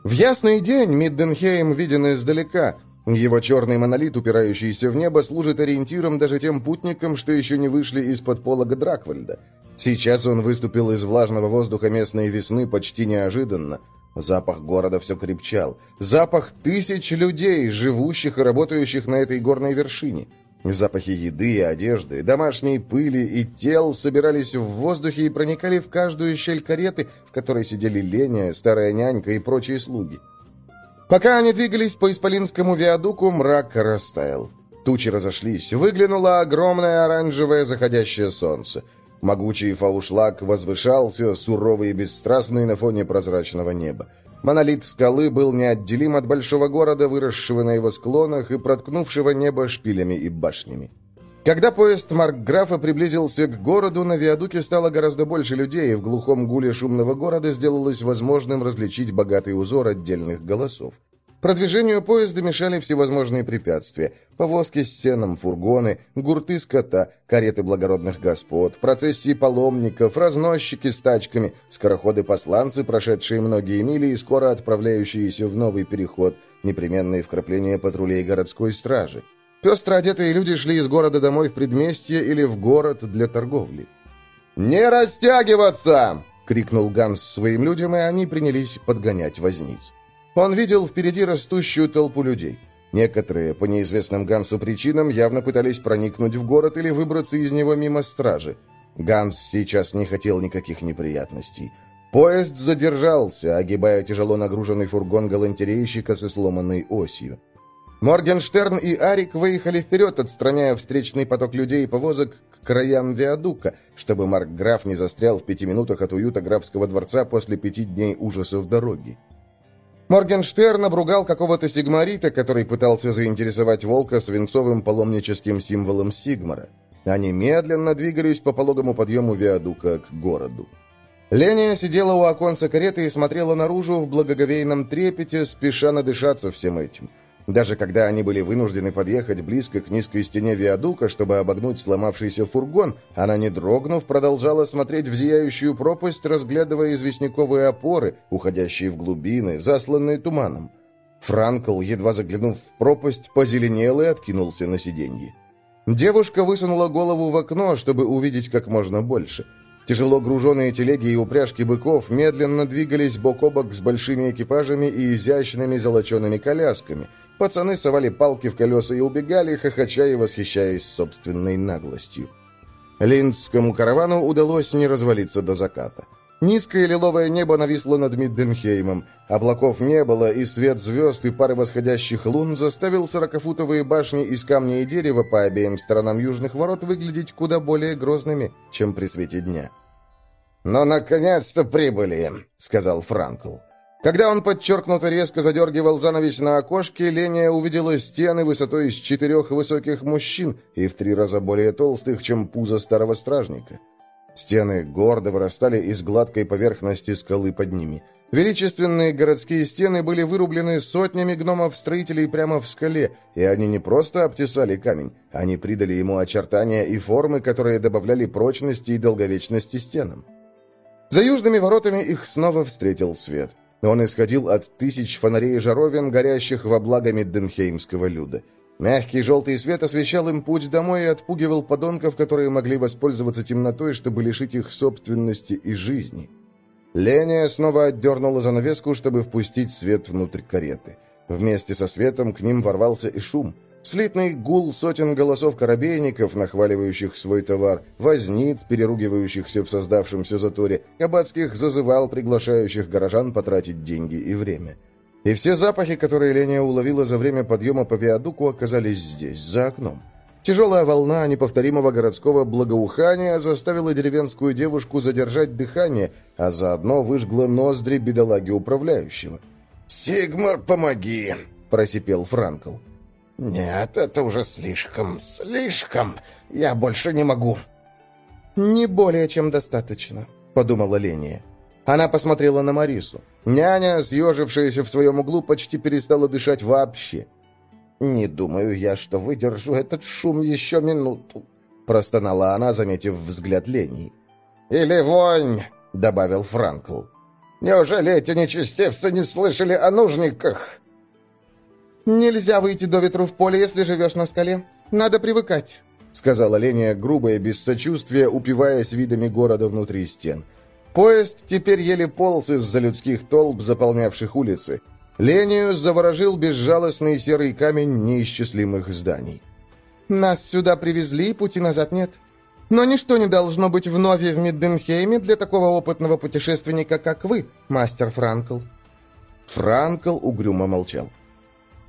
В ясный день Мидденхейм виден издалека. Его черный монолит, упирающийся в небо, служит ориентиром даже тем путникам, что еще не вышли из-под полога Драквальда. Сейчас он выступил из влажного воздуха местной весны почти неожиданно. Запах города все крепчал. Запах тысяч людей, живущих и работающих на этой горной вершине. Запахи еды и одежды, домашней пыли и тел собирались в воздухе и проникали в каждую щель кареты, в которой сидели Леня, старая нянька и прочие слуги. Пока они двигались по Исполинскому виадуку, мрак растаял. Тучи разошлись, выглянуло огромное оранжевое заходящее солнце. Могучий фаушлаг возвышался, суровый и бесстрастный на фоне прозрачного неба. Монолит скалы был неотделим от большого города, выросшего на его склонах и проткнувшего небо шпилями и башнями. Когда поезд Маркграфа приблизился к городу, на виадуке стало гораздо больше людей, и в глухом гуле шумного города сделалось возможным различить богатый узор отдельных голосов. Продвижению поезда мешали всевозможные препятствия. Повозки с сеном, фургоны, гурты скота, кареты благородных господ, процессии паломников, разносчики с тачками, скороходы-посланцы, прошедшие многие мили и скоро отправляющиеся в новый переход, непременные вкрапления патрулей городской стражи. Пестро одетые люди шли из города домой в предместье или в город для торговли. «Не растягиваться!» — крикнул Ганс своим людям, и они принялись подгонять возниц. Он видел впереди растущую толпу людей. Некоторые, по неизвестным Гансу причинам, явно пытались проникнуть в город или выбраться из него мимо стражи. Ганс сейчас не хотел никаких неприятностей. Поезд задержался, огибая тяжело нагруженный фургон галантерейщика со сломанной осью. Моргенштерн и Арик выехали вперед, отстраняя встречный поток людей и повозок к краям виадука, чтобы Марк Граф не застрял в пяти минутах от уюта графского дворца после пяти дней ужасов дороги. Моргенштерн обругал какого-то сигмарита, который пытался заинтересовать волка свинцовым паломническим символом Сигмара. Они медленно двигались по пологому подъему виадука к городу. Леня сидела у оконца кареты и смотрела наружу в благоговейном трепете, спеша надышаться всем этим. Даже когда они были вынуждены подъехать близко к низкой стене виадука, чтобы обогнуть сломавшийся фургон, она, не дрогнув, продолжала смотреть в зияющую пропасть, разглядывая известняковые опоры, уходящие в глубины, засланные туманом. Франкл, едва заглянув в пропасть, позеленел и откинулся на сиденье. Девушка высунула голову в окно, чтобы увидеть как можно больше. Тяжело груженные телеги и упряжки быков медленно двигались бок о бок с большими экипажами и изящными золочеными колясками – Пацаны совали палки в колеса и убегали, хохоча и восхищаясь собственной наглостью. Линдскому каравану удалось не развалиться до заката. Низкое лиловое небо нависло над Мидденхеймом. Облаков не было, и свет звезд и пары восходящих лун заставил сорокафутовые башни из камня и дерева по обеим сторонам южных ворот выглядеть куда более грозными, чем при свете дня. «Но, наконец-то прибыли!» — сказал Франкл. Когда он подчеркнуто резко задергивал занавес на окошке, Леня увидела стены высотой из четырех высоких мужчин и в три раза более толстых, чем пузо старого стражника. Стены гордо вырастали из гладкой поверхности скалы под ними. Величественные городские стены были вырублены сотнями гномов-строителей прямо в скале, и они не просто обтесали камень, они придали ему очертания и формы, которые добавляли прочности и долговечности стенам. За южными воротами их снова встретил свет – Он исходил от тысяч фонарей жаровин, горящих во благо Мидденхеймского люда. Мягкий желтый свет освещал им путь домой и отпугивал подонков, которые могли воспользоваться темнотой, чтобы лишить их собственности и жизни. Леня снова отдернула занавеску, чтобы впустить свет внутрь кареты. Вместе со светом к ним ворвался и шум. Слитный гул сотен голосов корабейников, нахваливающих свой товар, возниц, переругивающихся в создавшемся заторе, кабацких зазывал приглашающих горожан потратить деньги и время. И все запахи, которые Леня уловила за время подъема по виадуку, оказались здесь, за окном. Тяжелая волна неповторимого городского благоухания заставила деревенскую девушку задержать дыхание, а заодно выжгла ноздри бедолаги управляющего. «Сигмар, помоги!» – просипел Франкл. «Нет, это уже слишком, слишком. Я больше не могу». «Не более чем достаточно», — подумала Ления. Она посмотрела на Марису. Няня, съежившаяся в своем углу, почти перестала дышать вообще. «Не думаю я, что выдержу этот шум еще минуту», — простонала она, заметив взгляд Лении. «Или вонь», — добавил Франкл. «Неужели эти нечестивцы не слышали о нужниках?» «Нельзя выйти до ветру в поле, если живешь на скале. Надо привыкать», — сказала Леня грубо и без сочувствия, упиваясь видами города внутри стен. Поезд теперь еле полз из-за людских толп, заполнявших улицы. Лению заворожил безжалостный серый камень неисчислимых зданий. «Нас сюда привезли, пути назад нет. Но ничто не должно быть вновь в Мидденхейме для такого опытного путешественника, как вы, мастер Франкл». Франкл угрюмо молчал.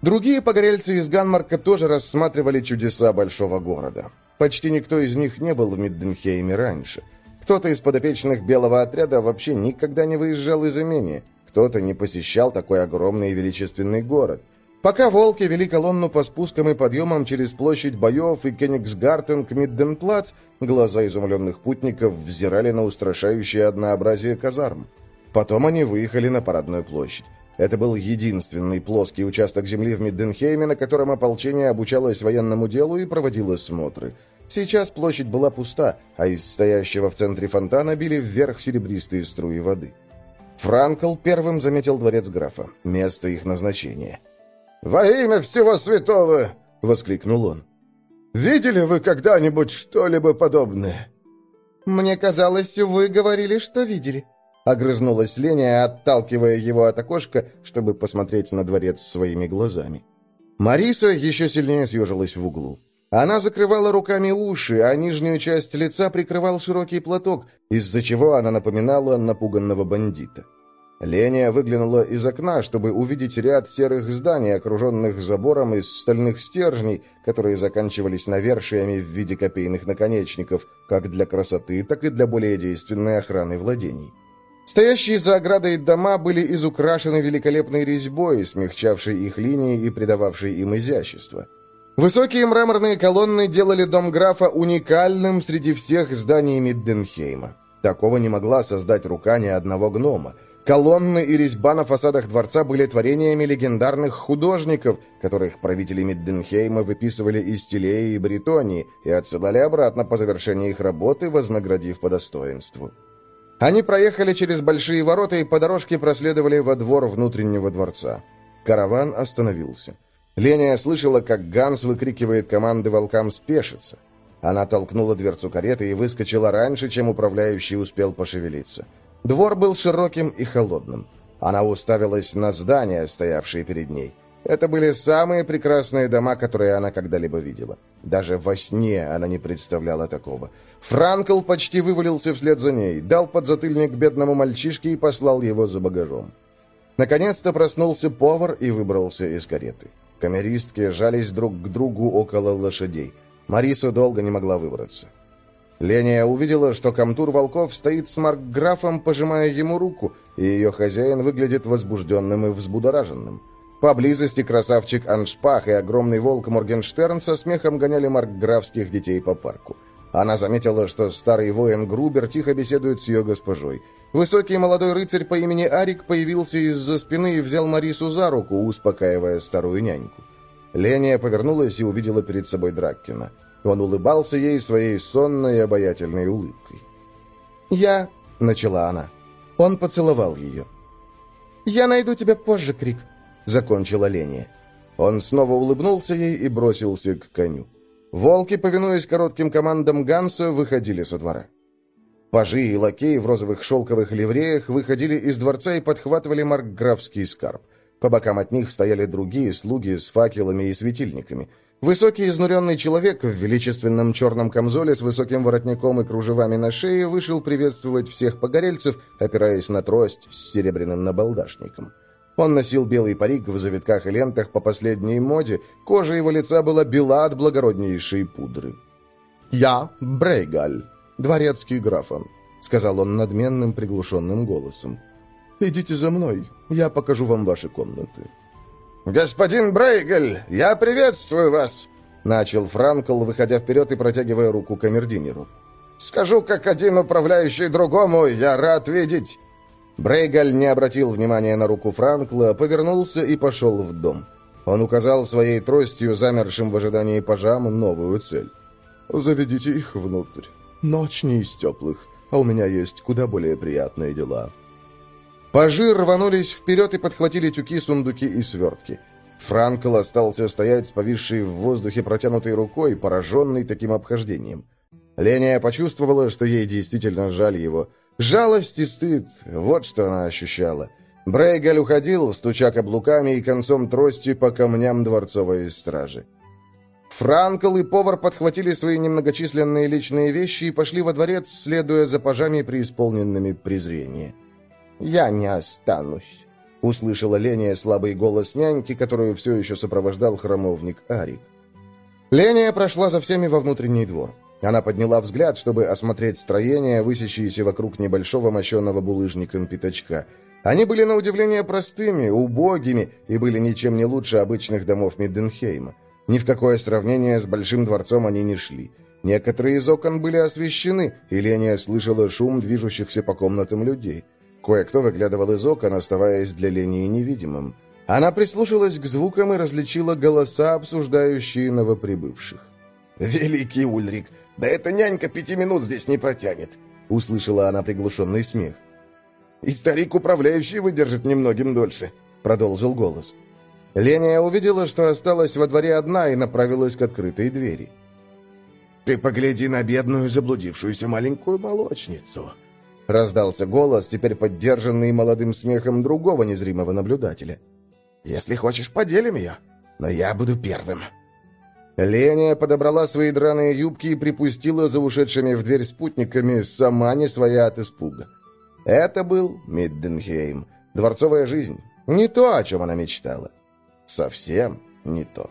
Другие погорельцы из Ганмарка тоже рассматривали чудеса большого города. Почти никто из них не был в Мидденхейме раньше. Кто-то из подопечных белого отряда вообще никогда не выезжал из имения. Кто-то не посещал такой огромный и величественный город. Пока волки вели колонну по спускам и подъемам через площадь боев и Кенигсгартен к Мидденплац, глаза изумленных путников взирали на устрашающее однообразие казарм. Потом они выехали на парадную площадь. Это был единственный плоский участок земли в Мидденхейме, на котором ополчение обучалось военному делу и проводило смотры. Сейчас площадь была пуста, а из стоящего в центре фонтана били вверх серебристые струи воды. Франкл первым заметил дворец графа, место их назначения. «Во имя всего святого!» — воскликнул он. «Видели вы когда-нибудь что-либо подобное?» «Мне казалось, вы говорили, что видели», Огрызнулась Леня, отталкивая его от окошка, чтобы посмотреть на дворец своими глазами. Мариса еще сильнее съежилась в углу. Она закрывала руками уши, а нижнюю часть лица прикрывал широкий платок, из-за чего она напоминала напуганного бандита. Леня выглянула из окна, чтобы увидеть ряд серых зданий, окруженных забором из стальных стержней, которые заканчивались навершиями в виде копейных наконечников, как для красоты, так и для более действенной охраны владений. Стоящие за оградой дома были изукрашены великолепной резьбой, смягчавшей их линии и придававшей им изящество. Высокие мраморные колонны делали дом графа уникальным среди всех зданий Мидденхейма. Такого не могла создать рука ни одного гнома. Колонны и резьба на фасадах дворца были творениями легендарных художников, которых правители Мидденхейма выписывали из Тилеи и Бретонии и отсылали обратно по завершении их работы, вознаградив по достоинству. Они проехали через большие ворота и по дорожке проследовали во двор внутреннего дворца. Караван остановился. Леня слышала, как Ганс выкрикивает команды волкам спешиться. Она толкнула дверцу кареты и выскочила раньше, чем управляющий успел пошевелиться. Двор был широким и холодным. Она уставилась на здания, стоявшие перед ней. Это были самые прекрасные дома, которые она когда-либо видела. Даже во сне она не представляла такого. Франкл почти вывалился вслед за ней, дал подзатыльник бедному мальчишке и послал его за багажом. Наконец-то проснулся повар и выбрался из кареты. Камеристки жались друг к другу около лошадей. Мариса долго не могла выбраться. Леня увидела, что комтур Волков стоит с маркграфом, пожимая ему руку, и ее хозяин выглядит возбужденным и взбудораженным. Поблизости красавчик Аншпах и огромный волк Моргенштерн со смехом гоняли маркграфских детей по парку. Она заметила, что старый воин Грубер тихо беседует с ее госпожой. Высокий молодой рыцарь по имени Арик появился из-за спины и взял Марису за руку, успокаивая старую няньку. Леня повернулась и увидела перед собой Драккина. Он улыбался ей своей сонной и обаятельной улыбкой. «Я...» — начала она. Он поцеловал ее. «Я найду тебя позже, Крик», — закончила Ления. Он снова улыбнулся ей и бросился к коню. Волки, повинуясь коротким командам Ганса, выходили со двора. Пажи и лакеи в розовых шелковых ливреях выходили из дворца и подхватывали маркграфский скарб. По бокам от них стояли другие слуги с факелами и светильниками. Высокий изнуренный человек в величественном черном камзоле с высоким воротником и кружевами на шее вышел приветствовать всех погорельцев, опираясь на трость с серебряным набалдашником. Он носил белый парик в завитках и лентах по последней моде, кожа его лица была бела от благороднейшей пудры. «Я Брейгаль, дворецкий графа», — сказал он надменным приглушенным голосом. «Идите за мной, я покажу вам ваши комнаты». «Господин Брейгаль, я приветствую вас!» Начал Франкл, выходя вперед и протягивая руку камердинеру. «Скажу, как один управляющий другому, я рад видеть. Брейгаль не обратил внимания на руку Франкла, повернулся и пошел в дом. Он указал своей тростью, замершим в ожидании пажам, новую цель. «Заведите их внутрь. Ночь не из теплых, а у меня есть куда более приятные дела». Пажи рванулись вперед и подхватили тюки, сундуки и свертки. Франкл остался стоять с повисшей в воздухе протянутой рукой, пораженный таким обхождением. Ления почувствовала, что ей действительно жаль его – Жалость и стыд — вот что она ощущала. Брейгаль уходил, стуча каблуками и концом трости по камням дворцовой стражи. Франкл и повар подхватили свои немногочисленные личные вещи и пошли во дворец, следуя за пажами, преисполненными презрения. «Я не останусь», — услышала Леня слабый голос няньки, которую все еще сопровождал храмовник Арик. Леня прошла за всеми во внутренний двор. Она подняла взгляд, чтобы осмотреть строения, высящиеся вокруг небольшого мощенного булыжником пятачка. Они были на удивление простыми, убогими и были ничем не лучше обычных домов Мидденхейма. Ни в какое сравнение с Большим дворцом они не шли. Некоторые из окон были освещены, и Леня слышала шум движущихся по комнатам людей. Кое-кто выглядывал из окон, оставаясь для Лении невидимым. Она прислушалась к звукам и различила голоса, обсуждающие новоприбывших. «Великий Ульрик, да эта нянька пяти минут здесь не протянет!» Услышала она приглушенный смех. «И старик-управляющий выдержит немногим дольше», — продолжил голос. Леня увидела, что осталась во дворе одна и направилась к открытой двери. «Ты погляди на бедную заблудившуюся маленькую молочницу!» Раздался голос, теперь поддержанный молодым смехом другого незримого наблюдателя. «Если хочешь, поделим ее, но я буду первым!» Леня подобрала свои драные юбки и припустила за ушедшими в дверь спутниками, сама не своя от испуга. Это был Мидденхейм, дворцовая жизнь. Не то, о чем она мечтала. Совсем не то.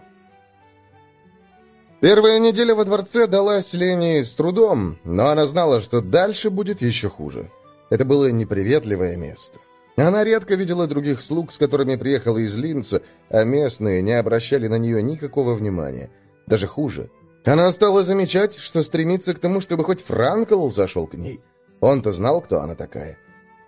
Первая неделя во дворце далась Лене с трудом, но она знала, что дальше будет еще хуже. Это было неприветливое место. Она редко видела других слуг, с которыми приехала из Линца, а местные не обращали на нее никакого внимания – даже хуже. Она стала замечать, что стремится к тому, чтобы хоть Франкл зашел к ней. Он-то знал, кто она такая.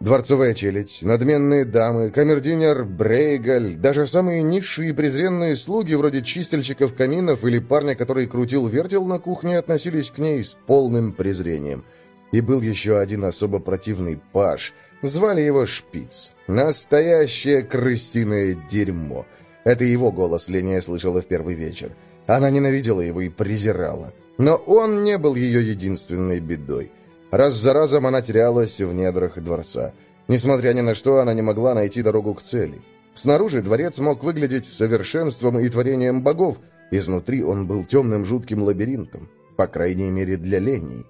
Дворцовая челядь, надменные дамы, камердинер Брейгаль, даже самые низшие и презренные слуги, вроде чистильщиков каминов или парня, который крутил-вертел на кухне, относились к ней с полным презрением. И был еще один особо противный паш. Звали его Шпиц. Настоящее крысиное дерьмо. Это его голос Леня слышала в первый вечер. Она ненавидела его и презирала. Но он не был ее единственной бедой. Раз за разом она терялась в недрах дворца. Несмотря ни на что, она не могла найти дорогу к цели. Снаружи дворец мог выглядеть совершенством и творением богов, изнутри он был темным жутким лабиринтом, по крайней мере для Ленни.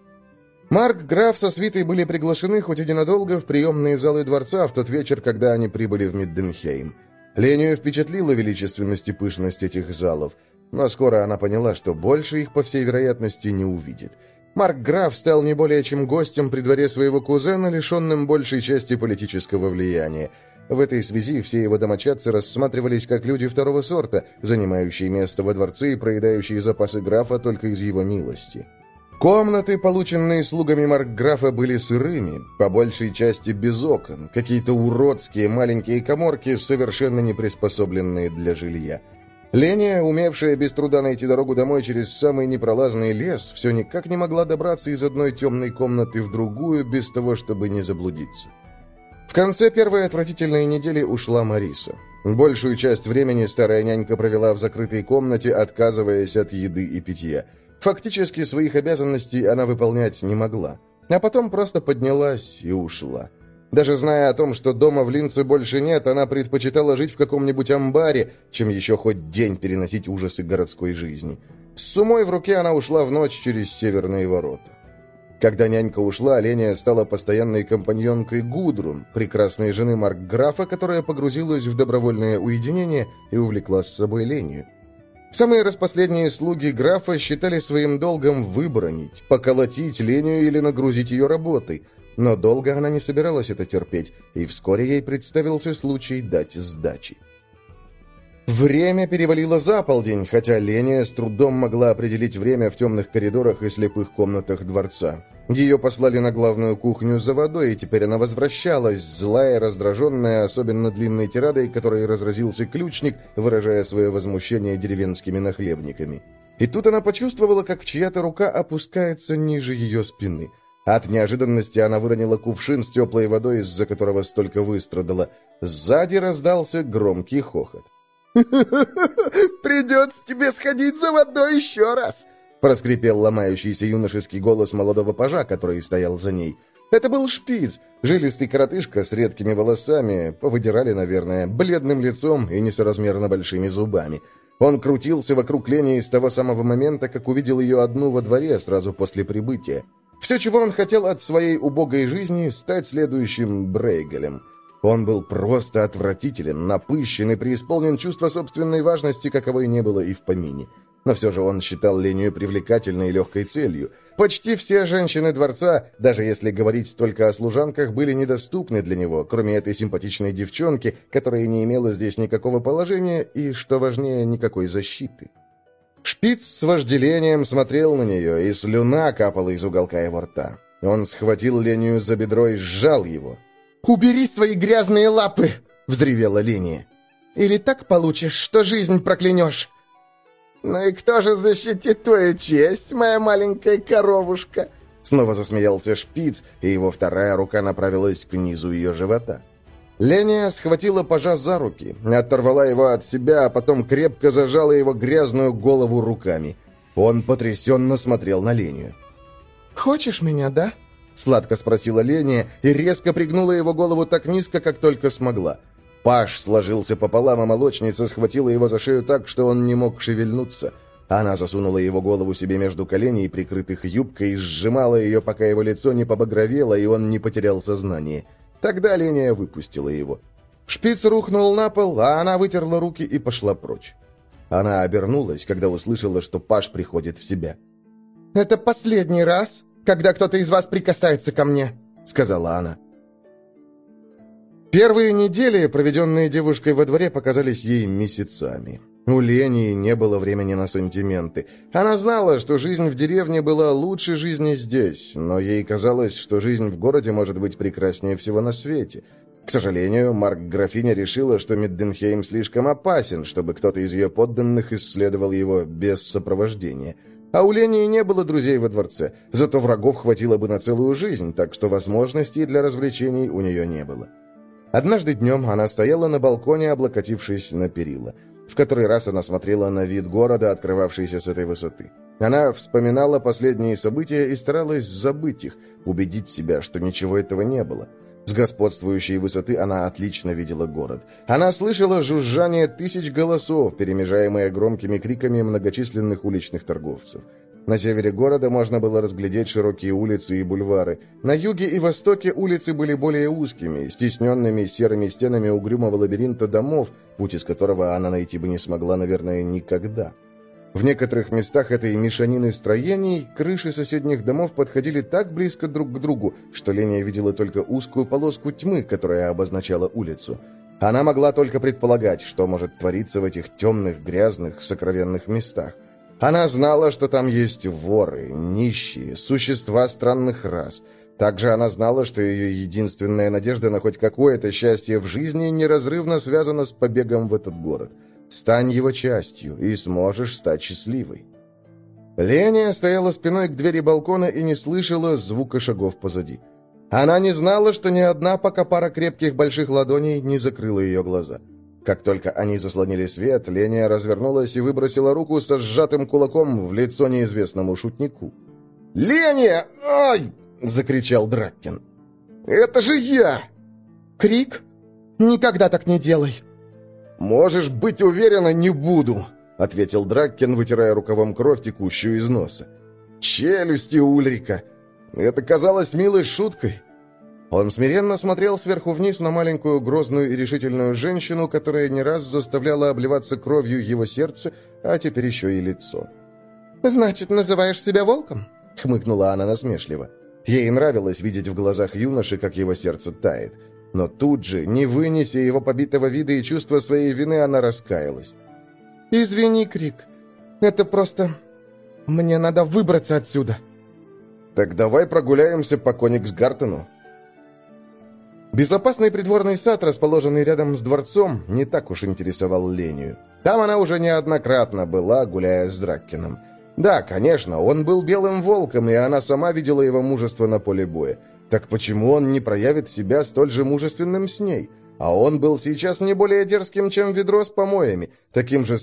Марк Граф со свитой были приглашены хоть и ненадолго в приемные залы дворца в тот вечер, когда они прибыли в Мидденхейм. Лению впечатлила величественность и пышность этих залов – но скоро она поняла, что больше их, по всей вероятности, не увидит. Марк Граф стал не более чем гостем при дворе своего кузена, лишенным большей части политического влияния. В этой связи все его домочадцы рассматривались как люди второго сорта, занимающие место во дворце и проедающие запасы графа только из его милости. Комнаты, полученные слугами Маркграфа, были сырыми, по большей части без окон, какие-то уродские маленькие коморки, совершенно не приспособленные для жилья. Леня, умевшая без труда найти дорогу домой через самый непролазный лес, все никак не могла добраться из одной темной комнаты в другую без того, чтобы не заблудиться. В конце первой отвратительной недели ушла Мариса. Большую часть времени старая нянька провела в закрытой комнате, отказываясь от еды и питья. Фактически своих обязанностей она выполнять не могла. А потом просто поднялась и ушла. Даже зная о том, что дома в Линце больше нет, она предпочитала жить в каком-нибудь амбаре, чем еще хоть день переносить ужасы городской жизни. С сумой в руке она ушла в ночь через северные ворота. Когда нянька ушла, Леня стала постоянной компаньонкой Гудрун, прекрасной жены Маркграфа, которая погрузилась в добровольное уединение и увлекла с собой Леню. Самые распоследние слуги графа считали своим долгом выбронить, поколотить Леню или нагрузить ее работой, но долго она не собиралась это терпеть, и вскоре ей представился случай дать сдачи. Время перевалило за полдень, хотя Леня с трудом могла определить время в темных коридорах и слепых комнатах дворца. Ее послали на главную кухню за водой, и теперь она возвращалась, злая, раздраженная, особенно длинной тирадой, которой разразился ключник, выражая свое возмущение деревенскими нахлебниками. И тут она почувствовала, как чья-то рука опускается ниже ее спины. От неожиданности она выронила кувшин с теплой водой, из-за которого столько выстрадала. Сзади раздался громкий хохот. «Придется тебе сходить за водой еще раз!» проскрипел ломающийся юношеский голос молодого пажа, который стоял за ней. Это был шпиц, жилистый коротышка с редкими волосами, повыдирали, наверное, бледным лицом и несоразмерно большими зубами. Он крутился вокруг Лени с того самого момента, как увидел ее одну во дворе сразу после прибытия. Все, чего он хотел от своей убогой жизни, стать следующим Брейгелем — он был просто отвратителен, напыщен и преисполнен чувства собственной важности, каковой не было и в помине. Но все же он считал Лению привлекательной и легкой целью. Почти все женщины дворца, даже если говорить только о служанках, были недоступны для него, кроме этой симпатичной девчонки, которая не имела здесь никакого положения и, что важнее, никакой защиты. Шпиц с вожделением смотрел на нее, и слюна капала из уголка его рта. Он схватил Лению за бедро и сжал его. «Убери свои грязные лапы!» — взревела Линия. «Или так получишь, что жизнь проклянешь!» «Ну и кто же защитит твою честь, моя маленькая коровушка?» Снова засмеялся шпиц, и его вторая рука направилась к низу ее живота. Леня схватила пажа за руки, оторвала его от себя, а потом крепко зажала его грязную голову руками. Он потрясенно смотрел на Леню. «Хочешь меня, да?» Сладко спросила Леня и резко пригнула его голову так низко, как только смогла. Паш сложился пополам, а молочница схватила его за шею так, что он не мог шевельнуться. Она засунула его голову себе между коленей, прикрытых юбкой, и сжимала ее, пока его лицо не побагровело, и он не потерял сознание. Тогда Леня выпустила его. Шпиц рухнул на пол, а она вытерла руки и пошла прочь. Она обернулась, когда услышала, что Паш приходит в себя. «Это последний раз?» когда кто-то из вас прикасается ко мне», — сказала она. Первые недели, проведенные девушкой во дворе, показались ей месяцами. У Лени не было времени на сантименты. Она знала, что жизнь в деревне была лучше жизни здесь, но ей казалось, что жизнь в городе может быть прекраснее всего на свете. К сожалению, Марк Графиня решила, что Мидденхейм слишком опасен, чтобы кто-то из ее подданных исследовал его без сопровождения – а у Лении не было друзей во дворце, зато врагов хватило бы на целую жизнь, так что возможностей для развлечений у нее не было. Однажды днем она стояла на балконе, облокотившись на перила. В который раз она смотрела на вид города, открывавшийся с этой высоты. Она вспоминала последние события и старалась забыть их, убедить себя, что ничего этого не было. С господствующей высоты она отлично видела город. Она слышала жужжание тысяч голосов, перемежаемое громкими криками многочисленных уличных торговцев. На севере города можно было разглядеть широкие улицы и бульвары. На юге и востоке улицы были более узкими, стесненными серыми стенами угрюмого лабиринта домов, путь из которого она найти бы не смогла, наверное, никогда. В некоторых местах этой мешанины строений крыши соседних домов подходили так близко друг к другу, что Леня видела только узкую полоску тьмы, которая обозначала улицу. Она могла только предполагать, что может твориться в этих темных, грязных, сокровенных местах. Она знала, что там есть воры, нищие, существа странных рас. Также она знала, что ее единственная надежда на хоть какое-то счастье в жизни неразрывно связана с побегом в этот город – Стань его частью, и сможешь стать счастливой. Леня стояла спиной к двери балкона и не слышала звука шагов позади. Она не знала, что ни одна пока пара крепких больших ладоней не закрыла ее глаза. Как только они заслонили свет, Леня развернулась и выбросила руку со сжатым кулаком в лицо неизвестному шутнику. «Леня! Ай!» — закричал Драккин. «Это же я!» «Крик? Никогда так не делай!» «Можешь быть уверена, не буду!» — ответил Драккин, вытирая рукавом кровь, текущую из носа. «Челюсти Ульрика! Это казалось милой шуткой!» Он смиренно смотрел сверху вниз на маленькую грозную и решительную женщину, которая не раз заставляла обливаться кровью его сердце, а теперь еще и лицо. «Значит, называешь себя волком?» — хмыкнула она насмешливо. Ей нравилось видеть в глазах юноши, как его сердце тает. Но тут же, не вынеся его побитого вида и чувства своей вины, она раскаялась. «Извини, Крик. Это просто... Мне надо выбраться отсюда». «Так давай прогуляемся по Кониксгартену», Безопасный придворный сад, расположенный рядом с дворцом, не так уж интересовал Лению. Там она уже неоднократно была, гуляя с Драккином. Да, конечно, он был белым волком, и она сама видела его мужество на поле боя. Так почему он не проявит себя столь же мужественным с ней? А он был сейчас не более дерзким, чем ведро с помоями, таким же